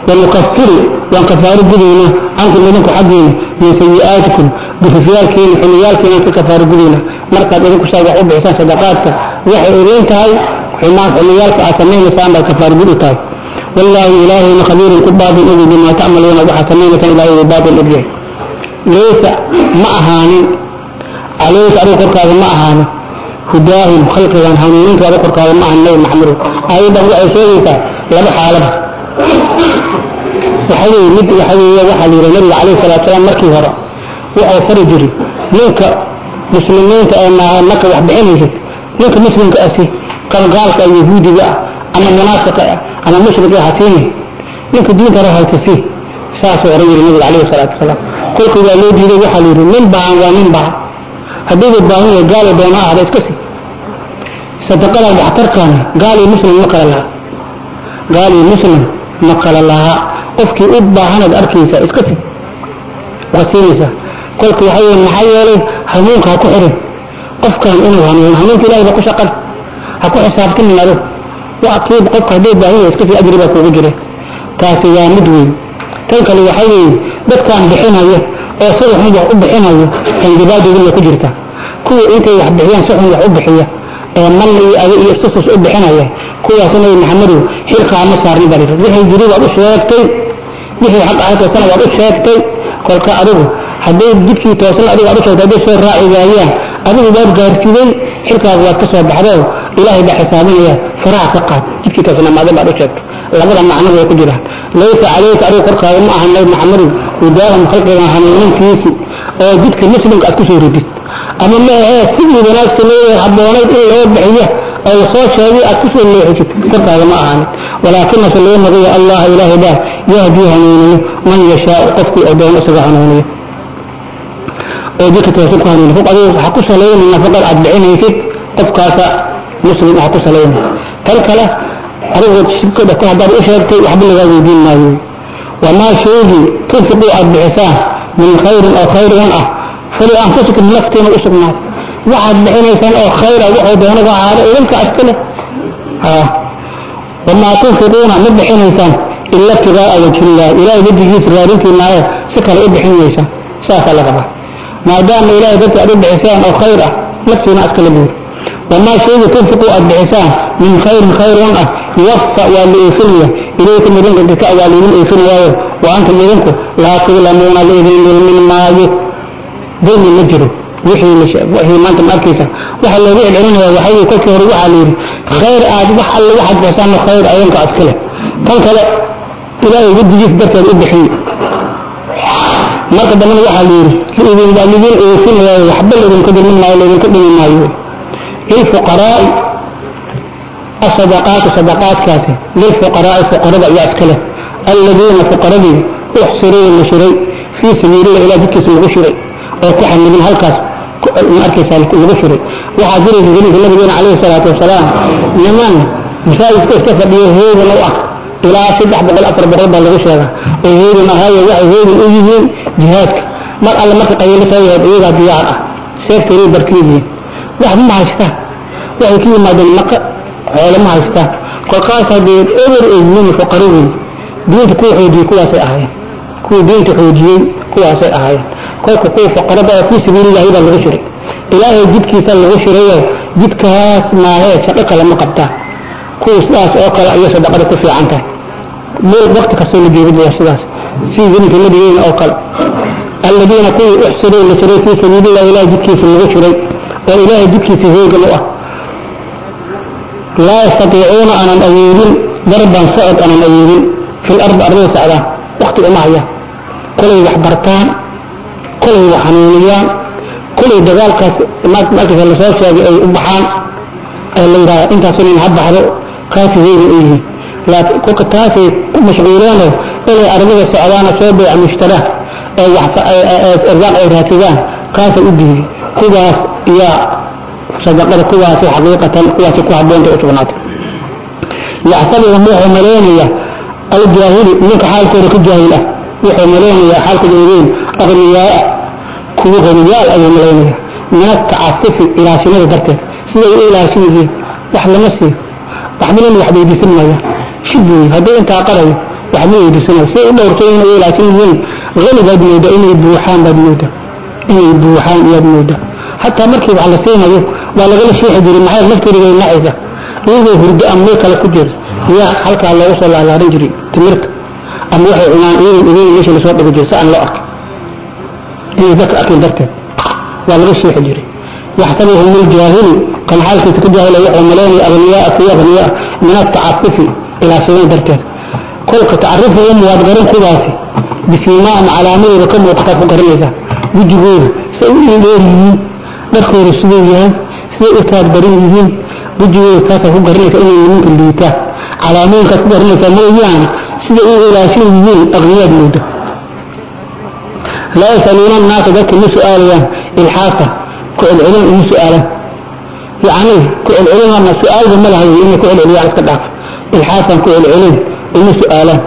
wanukafiru waan kafaaro gudayna cankum idinku xaggiina min sayi'aatikum gufufyaalkiina xumiyaalkiina ka kafaaro gudayna. Markaad idinku saa wax u bixisaan sadaqaadka waxay idin tahay xumaan xumiyaalka aad samaynaysaan baad kafaaro gud u tahay wallaahi ilaahayna khabiirun ku baatin ogi bimaa tacmaluuna waxaad samaynaysaan ilaahay uu baatin ogyahay laysa ma ahaanin calayka adigu korkaada ma ahaanin. Hudaahum khalqigan hanuunintooda korkaada ma ahan nabi maxamedo ayadan waxay sheegaysaa laba xaalada waxa weye mid waxa weeye waxaa la yidhi nabiga calayhi salatu salaam markii hore wuxuu fari jiri ninka muslimiinta ee maaha marka wax bixinaysid ninka muslimka asi kan gaalka yahuudiga ah ama munaafiqa ama mushriga ha siini ninka diinta la haysta si saasuu oran yiri nabiga calayhi salaatu wasalaam kolkii waa loo diiday waxaa la yidhi nin baahan waa nin baha haddii uu baahan yahay gaalo doona ahda iska si sadaqada waxtarkaana gaal iyo muslim ma kala laha gaal iyo muslim ma kala laha qofkii u baahanaad arkaysa iska si waa siinaysaa kolka waxaa maxaa yeelay hanuunka ha ku xirin. Qofkan inuu hanuuno hanuunka ilahay ba ku shaqan. Ha ku xisaabtanin ado waa kii qofka hadduu baahan yahay iska si ajri baa kuugu jira. Taasi waa mid weyn. Tan kale waxaa weeye dadkaan bixinaya oo sida xun wax u bixinayo tandibaadooda ku jirta. Kuwa intay wax bixiyaan si xun wax u bixiya mal iyo adi iyo u bixinaya kuwaas nabi maxamedow xilkaa ma saarni baa lihi wixii jiri waad u sheegtay wixii xaq ahay toosana waad u sheegtay kolka adigu hadday jidkii toosan adigu aad u sheegtay hadday soo raaci waayaan adigu waad gaarsiday xilkaaga waad ka soo baxdoo ilaahay baa xisaabinaya faraha ka qaad. Jidkii toosna maadin baad u sheegtay. Labada macno way ku jiraan. Laysa calayka adigu korkaaga ma aha nabi maxamedow hudaahum khalqiga hanuunintiisi oo jidka muslimka aad ku soo ridid ahee sidii wanaagsaneeye habboonayd in loo bixiyo oo lasoo sheegay aad ku soo leexisid korkaaga ma ahaanin walaakinase loo nagayo allah ilaahay baa yahdii hanuuniyo man yashaau qofkii oo doono isaga hanuuniyo oo jidka toosan ku hanuuniyo fog adigu waxa ku salayna nafaqad aad bixinaysid qofkaasa muslim waxa ku salayna tan kale adigu shibkada ku haddaad u sheegtay waxba lagaa weydiin maayo wamaa sheegi tunfiquu aad bixisaan min khayrin oo khayrigan ah fali anfusikum naftiina u sugnaad waxaad bixinaysaan oo khayra wuxuu doonaga ahaado idinka iska leh wamaa tunfiquuna ma bixinaysaan ila ibtigaaa wajhillaah ilaahay wejigiisa raadintiinaayo si kale u bixin maysaan saasaa la rabaa maadaama ilaahay dadka aad u bixisaan oo khayr ah naftiina iskala buuri wamaa shayga tunfiquu aad bixisaan min khayrin khayran ah yuwafa waa la oofinaya ilaykum idinka dika dulmi ma jiro. Wixii maanta ma arkaysa waxa loogu celcelinaya waxaa weye kolkii hore waxaa la yidhi khayr aad wax alle waxaad bixisaan khayr adinka iska leh. Tan kale ilaahay wejigiis darteed u bixiy marka dambena waxaa la yidhi idin baa lidin oofinaya waxba laydinka dulmin maayo laydinka dhimi maayo. Lilfuqaraa'i asadaqaatu sadaqaadkaasi lilfuqaraa'i fuqarada ayaa iska leh. Alladiina fuqaradii uxsiruu la shiray fii sabiilillah ilaa jidkiisa lagu shiray oo ku xamidin halkaas ma arkaysaa lagu shiray waxaa jiraysa gelinka nabigeena calayhi salaatu wasalaam niman masaajidka iska fadhiyo heegan u ah ilaa saddex boqol afar boqol baa lagu sheegaa oo heegan ahaayo waxay heegan u yihiin jihaadka. Mar alle marka qaylo soo yahayd iyagaa diyaar ah. Seefteeday barkiyihiin wax ma haystaan waxay ka yimaadeen maka xoolo ma haystaan kolkaas haddee eber yihiin fuqaradii diinta kuwa xoojiyey kuwaasay ahaayeen. Kuwii diinta xoojiyey kuwaasay ahaayeen kolka kuwa fuqarada fii sabiilillahi baa lagu shiray ilaahay jidkiisa lagu shirayo jidkaas maahee shaqo kale ma kuwa sidaas oo kale ayay sadaqada ku fiican tahay. Meel wakti kastoo la joogid waa sidaas. Sii diinka nabigeena oo kale. Alladiina kuwii uxsiruu la shiray fii sabiilillahi ilahay jidkiisa lagu shiray oo ilaahay jidkiisa heegan u ah. Laa yastatiicuuna aanan awoodin darban socod aanan awoodin. Fi lardi ardada socdaan wakti uma hayaan kolay wax bartaan kolay wax hanuuniyaan kolay dagaalkaas markasa la soo sheegay ay u baxaan. Ee la yidhahda intaasu nin ha baxdo kaasi heegan u yihiin. Kolka taasay ku mashquuleenoo inay ardada socdaana soo bayca mushtaraa ee irsaaq ay raadsadaan kaasay u diiday kuwaas yaa sadaqada kuwaasi xaqiiqatan kuwaasi ku habboonta u sugnaatay. Yaxsabuhum wuxuu malaynaya aljaahili ninka xaalkooda ka jaahil ah wuxuu malaynaya xaalkooda ogeyn aqniyaaa kuwa haniyaal ayuu malaynaya min atacasifi ilaashinada darteed siday u ilaashin yihiin wax lama siiyo. Waxbalana wax weydiisan maaya shib wey hadduu intaa qarayo waxma weydiisanayo siday u dhowrtay inay u ilaashin yihiin hani baad mooda inay buuxaan baad mooda inay buuxaan iyaad mooda hataa markii wax la siinayo waa lagala sheexi jiray maxay naftirigay nacaysa iyagoo hurdo ama meel kale ku jira. Yaa halkaa loogu soo laalaaran jiray timirta ama waxay cunaan iyagoo ogeyn meesha la soo dhigo jiray si aan loo arkin. Inay dadka arkin darteed. Waa laga sheexi jiray yaxsabuhum liljaahili kan xaalkiisa ka jaahila wuxuu malaynaya agniyaaa kuwa agniyaa min atacasifi ilaashadada darteed. Kolka tacarifihum waad garan kuwaasi bisiimaahum calaamadooda ka muuqataad ku garanaysaa wejigooda say u indheer yihiin dharkooda siduu yahay siday u taag daran yihiin. Wejigooda taasaa ku garanaysa inay nimanka liitaan calaamooyinkaas ku garanaysaa mooyaane سيئ إلى سيئين أغنياد مودة لا يسألون الناس ذاك المسؤالة إلحاقة. كل العلم المسؤالة يعني كل العلم أن السؤال ذا ملعه إن كل العلم يعني كدعف إلحاقة كل العلم المسؤالة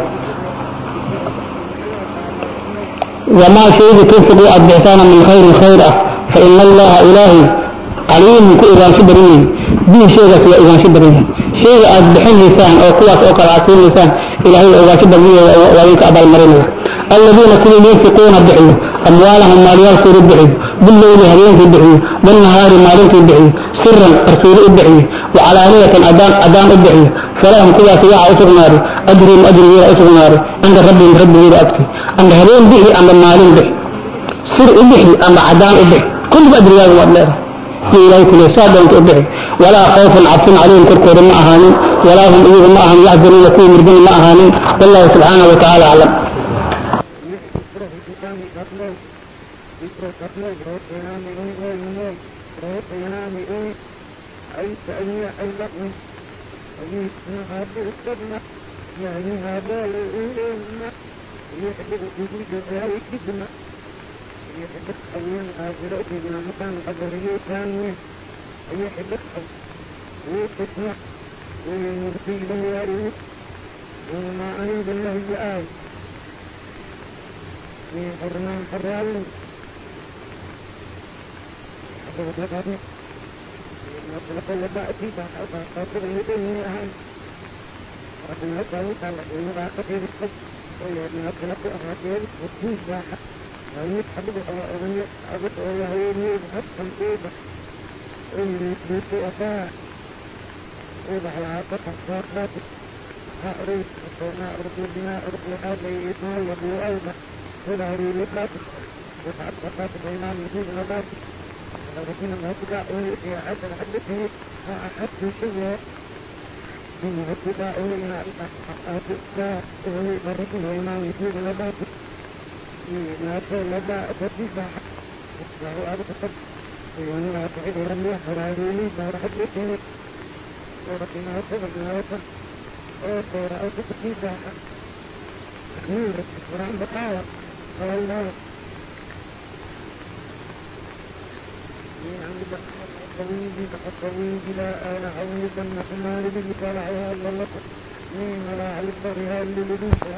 وما شيء تنفق أبعثانا من خير خيرة فإن الله إلهي caliimun ku igaansho badan yahay bihi sheegaas waa igaansho badan yahay shayga aad bixinaysaan oo kuwaas oo kale aad siinaysaan ilahay waa igaansho badan yahay waa idinka abaalmarinaya aladiina kuwii yunfiquuna bixiyo amwaalahum maalyaalkooda bixiyo bilowli habeenkii bixiyo bilnahaari maalintii bixiyo siran qarsoodi u bixiyo wacalaaniyatan adaan u bixiyo falahum kuwaas waxaa u sugnaaday ajrihim ajrigeeda u sugnaaday cinda rabbihim rabbigeeda agti amba habeen bixi amba maalin bixi sir u bixi amba cadaan u bixi kulliba إليكم ولا خوف عبس عليهم كركور ما أهانين ولا هم إيضا ما أهان يحزنون يكون مردين ما أهانين والله سبحانه وتعالى أعلم. يعني هذا يحدث في ذلك يحبك أن يرأيك من المكان الأبرية ثانية أن يحبك ويتسمع ويمسي له ياريك وما أريد الله الآن من حرنا حرام حبك لك مطلق لبأتي بحق خاطر يدني أهم ربنا تعالى تعالى إنه راقب يبسك ويبنى أطلق أغاقب يبسك يعني حبيب يعني حبيب والله يمين حتى الإيدة اللي بيتي أفاع إيدة العاطفة صارت أعرف وما أرد بما أرد علي يتولى بأيضا ولا أريد خاطف وتعطى خاطف إمام يزيد غضاتي ولكن ما تدعوه إلى عدل حدثه وأحد شيئا من اتباعه إلى أن أتباعه مرة إمام يزيد غضاتي لما تجيبها وهو أبدا وأنا أتعب لم يحضر عليني ما راح يجيني ولكن أعتبر أن أوصل أوصل ولا على الضريها اللي لدوشها